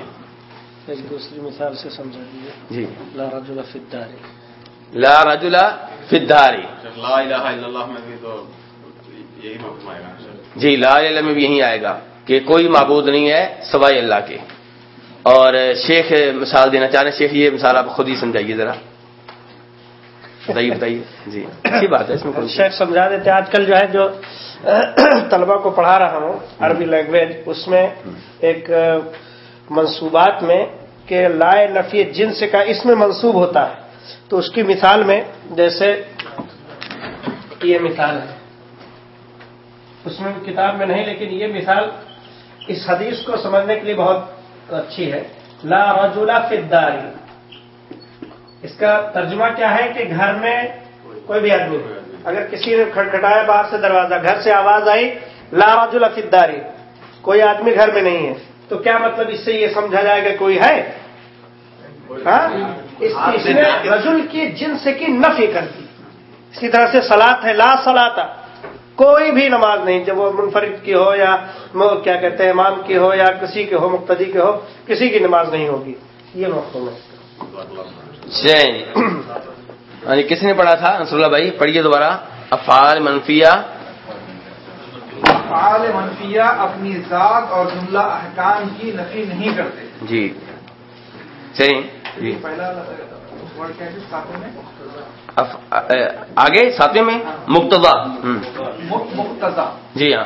دوسری مثال سے سمجھا دیجیے۔ جی۔ لا رجل فی الدار۔ لا رجلا فداری لا الہ الا اللہ میں بھی تو یہی مفہوم آئے گا۔ نا شیخ جی لا الہ میں بھی یہی آئے گا کہ کوئی معبود نہیں ہے سوائے اللہ کے۔ اور شیخ مثال دینا چاہ رہے ہیں شیخ یہ مثال آپ خود ہی سمجھائیے ذرا۔ بتائیے بتائیے۔ جی۔ اچھی بات ہے، اس میں شیخ سمجھا دیتے آج کل جو ہے، جو طلبا کو پڑھا رہا ہوں، عربی لینگویج اس میں ایک منصوبات میں کہ لائے نفی جنس کا اس میں منصوب ہوتا ہے۔ تو اس کی مثال میں، جیسے یہ مثال ہے۔ اس میں کتاب میں نہیں، لیکن یہ مثال اس حدیث کو سمجھنے کے لیے بہت اچھی ہے۔ لا رجولا فداری اس کا ترجمہ کیا ہے کہ گھر میں کوئی بھی آدمی اگر کسی نے کھٹکھٹایا باہر سے دروازہ گھر سے آواز آئی لا رجل فداری کوئی آدمی گھر میں نہیں ہے۔ تو کیا مطلب اس سے یہ سمجھا جائے گا کوئی ہے؟ ہاں؟ اس نے رجل کی جنس کی نفی کر دی اسی طرح سے سلاد ہے لا سلاتا کوئی بھی نماز نہیں۔ جب وہ منفرد کی ہو یا کیا کہتے ہیں امام کی ہو یا کسی کی ہو مقتدی کی ہو کسی کی نماز نہیں ہوگی۔ یہ مفہوم ہے۔ ہاں جی کس نے پڑھا تھا؟ نصر اللہ بھائی پڑھیے دوبارہ۔ افعال منفیہ۔ افعال منفیہ اپنی ذات اور جملہ احکام کی نفی نہیں کرتے۔ جی۔ صحیح جی پہلا آگے ساتویں میں؟ مقتضا۔ مقتضا۔ جی ہاں۔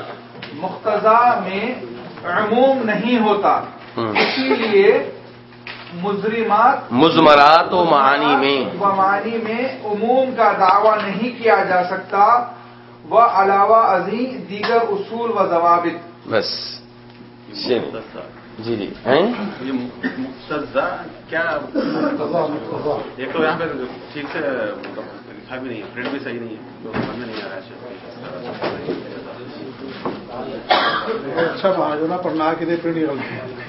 مقتضا میں عموم نہیں ہوتا۔ اسی لیے مجرمات مزمرات و معانی میں۔ و معانی میں عموم کا دعویٰ نہیں کیا جا سکتا و علاوہ ازیں دیگر اصول و ضوابط۔ بس۔ جی جی۔ ہیں؟ یہ مقتضا کیا ایک تو یہاں پہ ٹھیک سے لکھا بھی نہیں ہے پرنٹ بھی صحیح نہیں ہے سمجھ نہیں آ رہا ہے اچھا مہاجنا پڑھنا کے لیے جی ایک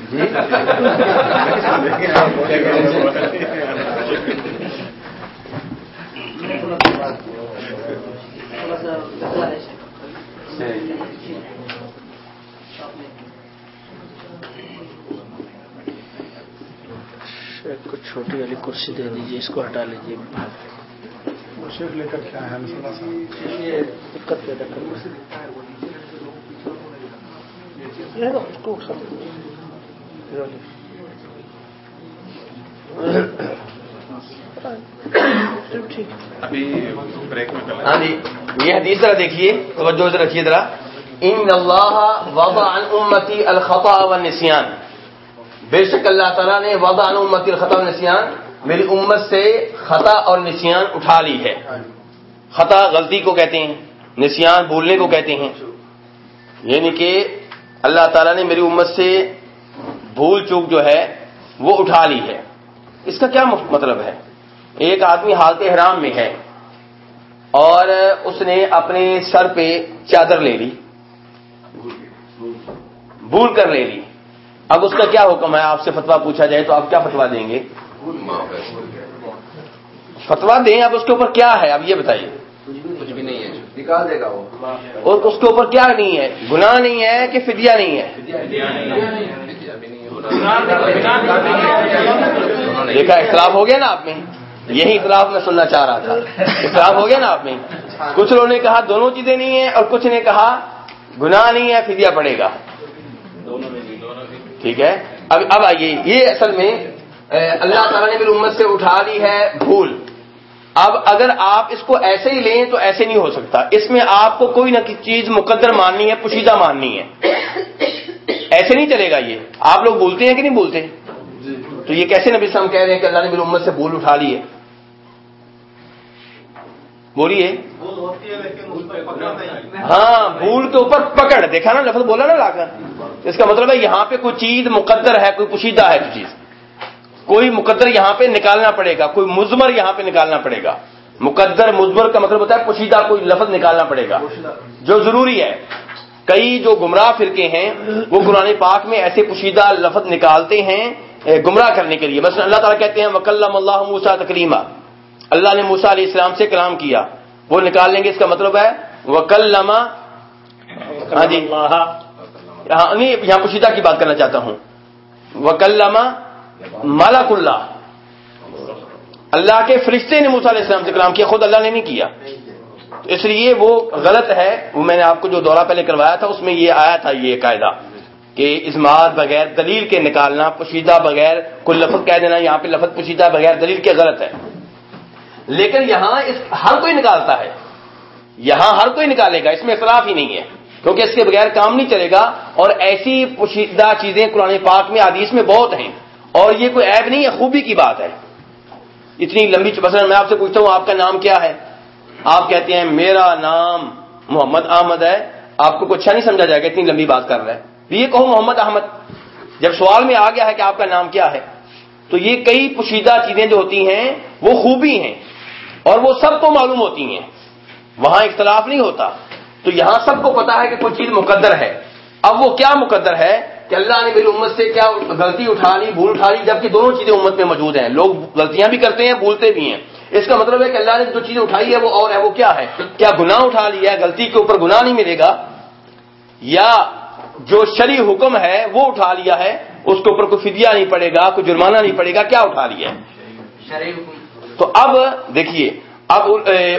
کو چھوٹی والی کرسی دے دیجیے اس کو ہٹا لیجیے شیخ لے کر اللہ صاحب یہ دقت پیدا کر ابھی بریک میں ہاں جی یہ حدیث ذرا دیکھیے، توجہ سے رکھیے ذرا۔ ان اللہ وضع عن امتی الخطا والنسیان۔ بے شک اللہ تعالیٰ نے وضع عن امتی الخطا والنسیان میری امت سے خطا اور نسیان اٹھا لی ہے۔ خطا غلطی کو کہتے ہیں، نسیان بولنے کو کہتے ہیں۔ یعنی کہ اللہ تعالیٰ نے میری امت سے بھول چوک جو ہے وہ اٹھا لی ہے۔ اس کا کیا مطلب ہے؟ ایک آدمی حالت حرام میں ہے اور اس نے اپنے سر پہ چادر لے لی۔ بھول کر لے لی۔ اب اس کا کیا حکم ہے؟ آپ سے فتوا پوچھا جائے تو آپ کیا فتوا دیں گے؟ فتوا دیں؟ اب اس کے اوپر کیا ہے؟ اب یہ بتائیے۔ کچھ بھی نہیں ہے۔ نکال دے گا وہ۔ اور اس کے اوپر کیا نہیں ہے؟ گناہ نہیں ہے کہ فدیہ نہیں ہے۔ دیکھا، اختلاف ہو گیا نا آپ میں؟ یہی اختلاف میں سننا چاہ رہا تھا۔ اختلاف ہو گیا نا آپ میں؟ کچھ لوگوں نے کہا، دونوں چیزیں نہیں ہیں، اور کچھ نے کہا، گناہ نہیں ہے، فدیہ پڑے گا۔ ٹھیک ہے؟ اب اب آئیے۔ یہ اصل میں اللہ تعالیٰ نے میری امت سے اٹھا لی ہے بھول۔ اب اگر آپ اس کو ایسے ہی لیں تو ایسے نہیں ہو سکتا۔ اس میں آپ کو کوئی نہ کوئی چیز مقدر ماننی ہے، پوشیدہ ماننی ہے۔ ایسے نہیں چلے گا یہ۔ آپ لوگ بولتے ہیں کہ نہیں بولتے؟ تو یہ کیسے نبی صاحب کہہ رہے ہیں کہ اللہ نے میری امت سے بھول اٹھا لی ہے؟ بولیے۔ ہاں بھول کے اوپر پکڑ۔ دیکھا نا لفظ بولا نا لا کر اس کا مطلب ہے یہاں پہ کوئی چیز مقدر ہے کوئی پوشیدہ ہے کوئی چیز۔ کوئی مقدر یہاں پہ نکالنا پڑے گا کوئی مزمر یہاں پہ نکالنا پڑے گا۔ مقدر مزمر کا مطلب ہوتا ہے پوشیدہ کوئی لفظ نکالنا پڑے گا۔ جو ضروری ہے۔ کئی جو گمراہ فرقے ہیں، وہ قرآن پاک میں ایسے پوشیدہ لفظ نکالتے ہیں گمراہ کرنے کے لیے۔ بس اللہ تعالیٰ کہتے ہیں وکلم اللہ موسا تکلیمہ اللہ نے موسا علیہ السلام سے کلام کیا۔ وہ نکال لیں گے، اس کا مطلب ہے وکلما ہاں جی۔ ہاں نہیں، یہاں پوشیدہ کی بات کرنا چاہتا ہوں۔ وکلما مالک اللہ اللہ کے فرشتے نے موسا علیہ السلام سے کلام کیا، خود اللہ نے نہیں کیا۔ تو اس لیے وہ غلط ہے، وہ میں نے آپ کو جو دورہ پہلے کروایا تھا، اس میں یہ آیا تھا یہ قاعدہ کہ ازماد بغیر دلیل کے نکالنا، پوشیدہ بغیر کوئی لفظ کہہ دینا، یہاں پہ لفظ پوشیدہ بغیر دلیل کے غلط ہے۔ لیکن یہاں اس، ہر کوئی نکالتا ہے۔ یہاں ہر کوئی نکالے گا، اس میں اختلاف ہی نہیں ہے۔ کیونکہ اس کے بغیر کام نہیں چلے گا، اور ایسی پوشیدہ چیزیں قرآن پاک میں، حدیث میں بہت ہیں۔ اور یہ کوئی عیب نہیں ہے، خوبی کی بات ہے۔ اتنی لمبی مثلا میں آپ سے پوچھتا ہوں، آپ کا نام کیا ہے؟ آپ کہتے ہیں، میرا نام محمد احمد ہے. آپ کو کچھ اچھا نہیں سمجھا جائے گا، اتنی لمبی بات کر رہا ہے یہ کہو محمد احمد۔ جب سوال میں آ گیا ہے کہ آپ کا نام کیا ہے، تو یہ کئی پوشیدہ چیزیں جو ہوتی ہیں، وہ خوبی ہیں اور وہ سب کو معلوم ہوتی ہیں۔ وہاں اختلاف نہیں ہوتا۔ تو یہاں سب کو پتا ہے کہ کوئی چیز مقدر ہے۔ اب وہ کیا مقدر ہے کہ اللہ نے میری امت سے کیا غلطی اٹھا لی، بھول اٹھا لی، جبکہ دونوں چیزیں امت میں موجود ہیں۔ لوگ غلطیاں بھی کرتے ہیں، بھولتے بھی ہیں۔ اس کا مطلب ہے کہ اللہ نے جو چیزیں اٹھائی ہے وہ اور ہے وہ کیا ہے کیا گناہ اٹھا لیا ہے؟ غلطی کے اوپر گناہ نہیں ملے گا؟ یا جو شری حکم ہے وہ اٹھا لیا ہے اس کے اوپر کوئی فدیہ نہیں پڑے گا کوئی جرمانہ نہیں پڑے گا کیا اٹھا لیا ہے؟ تو اب دیکھیے اب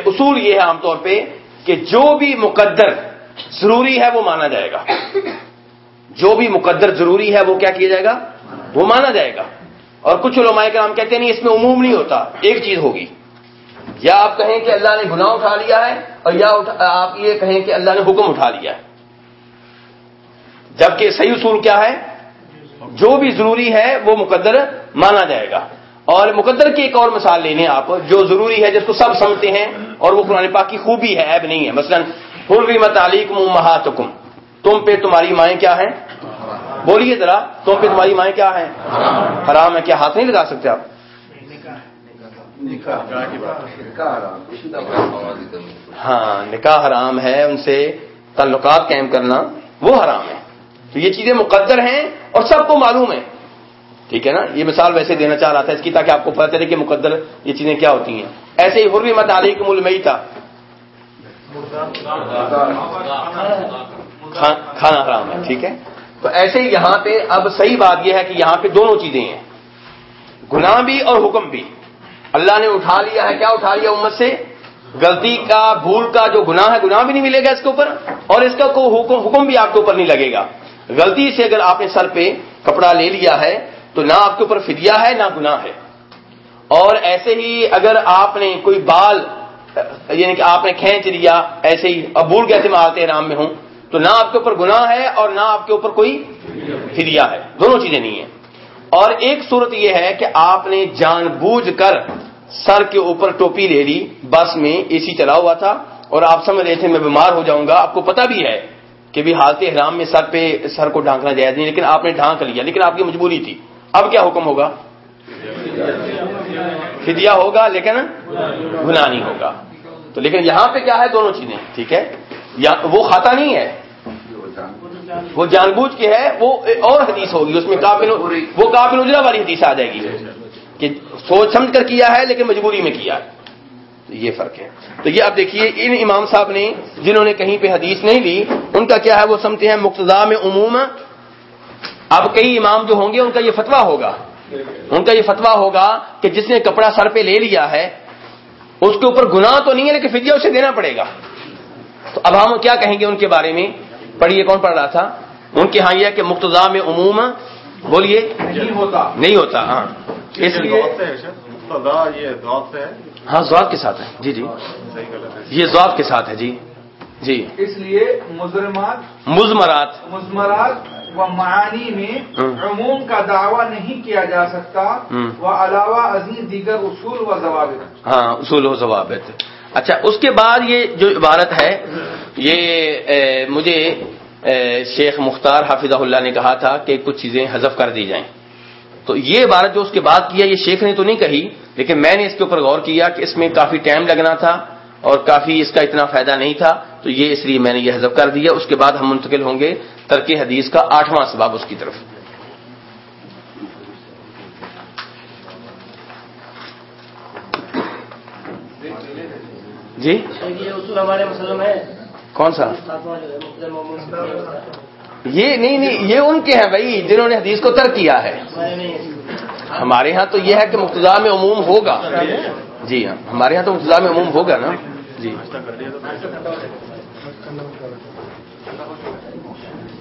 اصول یہ ہے عام طور پہ کہ جو بھی مقدر ضروری ہے وہ مانا جائے گا۔ جو بھی مقدر ضروری ہے وہ کیا کیا جائے گا؟ وہ مانا جائے گا۔ اور کچھ علماء کے نام کہتے ہیں نہیں، اس میں عموم نہیں ہوتا، ایک چیز ہوگی۔ یا آپ کہیں کہ اللہ نے گناہ اٹھا لیا ہے، اور یا آپ یہ کہیں کہ اللہ نے حکم اٹھا لیا ہے۔ جبکہ صحیح اصول کیا ہے؟ جو بھی ضروری ہے، وہ مقدر مانا جائے گا۔ اور مقدر کی ایک اور مثال لے لیں آپ، جو ضروری ہے، جس کو سب سمجھتے ہیں، اور وہ قرآن پاک کی خوبی ہے، عیب نہیں ہے۔ مثلا، حرمت علیکم امہاتکم تم پہ تمہاری مائیں کیا ہیں؟ بولیے ذرا تم پہ تمہاری مائیں کیا ہیں؟ حرام ہے کیا ہاتھ نہیں لگا سکتے آپ؟ ہاں نکاح حرام ہے ان سے تعلقات قائم کرنا وہ حرام ہے۔ تو یہ چیزیں مقدر ہیں اور سب کو معلوم ہے ٹھیک ہے نا؟ یہ مثال ویسے دینا چاہ رہا تھا اس کی تاکہ آپ کو پتا چلے کہ مقدر یہ چیزیں کیا ہوتی ہیں۔ ایسے ہی حرمی مت علی مل میں تھا کھانا حرام ہے ٹھیک ہے؟ تو ایسے ہی یہاں پہ اب صحیح بات یہ ہے کہ یہاں پہ دونوں چیزیں ہیں۔ گناہ بھی اور حکم بھی۔ اللہ نے اٹھا لیا ہے، کیا اٹھا لیا امت سے؟ غلطی کا، بھول کا جو گناہ ہے، گناہ بھی نہیں ملے گا اس کے اوپر، اور اس کا کوئی حکم حکم بھی آپ کے اوپر نہیں لگے گا۔ غلطی سے اگر آپ نے سر پہ کپڑا لے لیا ہے، تو نہ آپ کے اوپر فدیہ ہے، نہ گناہ ہے۔ اور ایسے ہی اگر آپ نے کوئی بال یعنی کہ آپ نے کھینچ لیا، ایسے ہی اب بھول گئے تھے، میں آتے رام میں ہوں۔ تو نہ آپ کے اوپر گناہ ہے اور نہ آپ کے اوپر کوئی فدیہ ہے۔ دونوں چیزیں نہیں ہیں۔ اور ایک صورت یہ ہے کہ آپ نے جان بوجھ کر سر کے اوپر ٹوپی لے لی، بس میں اے سی چلا ہوا تھا اور آپ سمجھ رہے تھے میں بیمار ہو جاؤں گا۔ آپ کو پتا بھی ہے کہ بھی حالت حرام میں سر پہ سر کو ڈھانکنا جائز نہیں، لیکن آپ نے ڈھانک لیا، لیکن آپ کی مجبوری تھی۔ اب کیا حکم ہوگا؟ فدیہ ہوگا، لیکن گناہ نہیں ہوگا۔ تو لیکن یہاں پہ کیا ہے؟ دونوں چیزیں، ٹھیک ہے؟ وہ کھاتا نہیں ہے؟ وہ جان بوجھ کے ہے، وہ اور حدیث ہوگی، اس میں کافی وہ کافی اجرا والی حدیث آ جائے گی۔ کہ سوچ سمجھ کر کیا ہے، لیکن مجبوری میں کیا ہے۔ تو یہ فرق ہے۔ تو یہ اب دیکھیے، ان امام صاحب نے، جنہوں نے کہیں پہ حدیث نہیں لی، ان کا کیا ہے؟ وہ سمجھتے ہیں مقتدا میں عموم۔ اب کئی امام جو ہوں گے، ان کا یہ فتوا ہوگا۔ ان کا یہ فتوا ہوگا کہ جس نے کپڑا سر پہ لے لیا ہے، اس کے اوپر گناہ تو نہیں ہے، لیکن فدیہ اسے دینا پڑے گا۔ تو اب ہم کیا کہیں گے ان کے بارے میں؟ پڑھیے کون پڑھ رہا تھا؟ ان کے ہاں یہ کہ مقتضا میں عموم بولیے؟ نہیں ہوتا۔ نہیں ہوتا ہاں۔ اس لیے ہاں زواب کے ساتھ ہے جی جی۔ صحیح غلط ہے۔ یہ زواب کے ساتھ ہے جی۔ جی۔ اس لیے مجرمات مزمرات۔ مزمرات و معانی میں ہم۔ عموم کا دعویٰ نہیں کیا جا سکتا ہم۔ و علاوہ ازیں دیگر اصول و ضوابط۔ ہاں اصول و ضوابط۔ اچھا اس کے بعد یہ جو عبارت ہے، یہ مجھے شیخ مختار حافظہ اللہ نے کہا تھا کہ کچھ چیزیں حذف کر دی جائیں۔ تو یہ عبارت جو اس کے بعد کیا یہ شیخ نے تو نہیں کہی، لیکن میں نے اس کے اوپر غور کیا کہ اس میں کافی ٹائم لگنا تھا اور کافی اس کا اتنا فائدہ نہیں تھا، تو یہ اس لیے میں نے یہ حذف کر دیا۔ اس کے بعد ہم منتقل ہوں گے ترک حدیث کا آٹھواں سباب اس کی طرف۔ جی؟ یہ اصول ہمارے مسلم ہے کون سا۔ یہ نہیں نہیں یہ ان کے ہیں بھائی جنہوں نے حدیث کو ترک کیا ہے۔ ہمارے نہیں ہے۔ ہمارے ہاں تو یہ ہے کہ مقتضا میں عموم ہوگا۔ جی ہاں ہمارے ہاں تو مقتضا میں عموم ہوگا نا۔ جی۔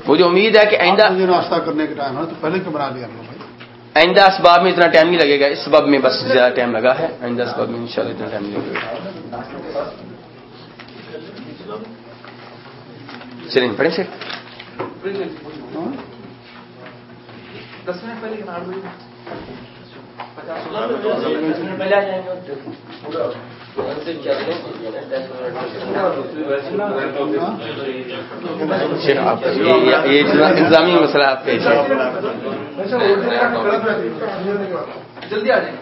مجھے امید ہے کہ آئندہ ناشتہ کرنے کا ٹائم ہے تو پہلے کیوں بنا لیا آئندہ اسباب میں اتنا ٹائم نہیں لگے گا، اس سبب میں بس زیادہ ٹائم لگا ہے۔ آئندہ اسباب میں انشاءاللہ اتنا ٹائم نہیں لگے گا۔ چلیں، پڑھیں سے پہلے یہ انتظامی مسئلہ آپ پیش ہے جلدی آ جائیں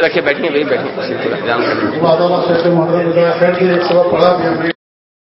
رکھے بیٹھیے بھائی بیٹھیے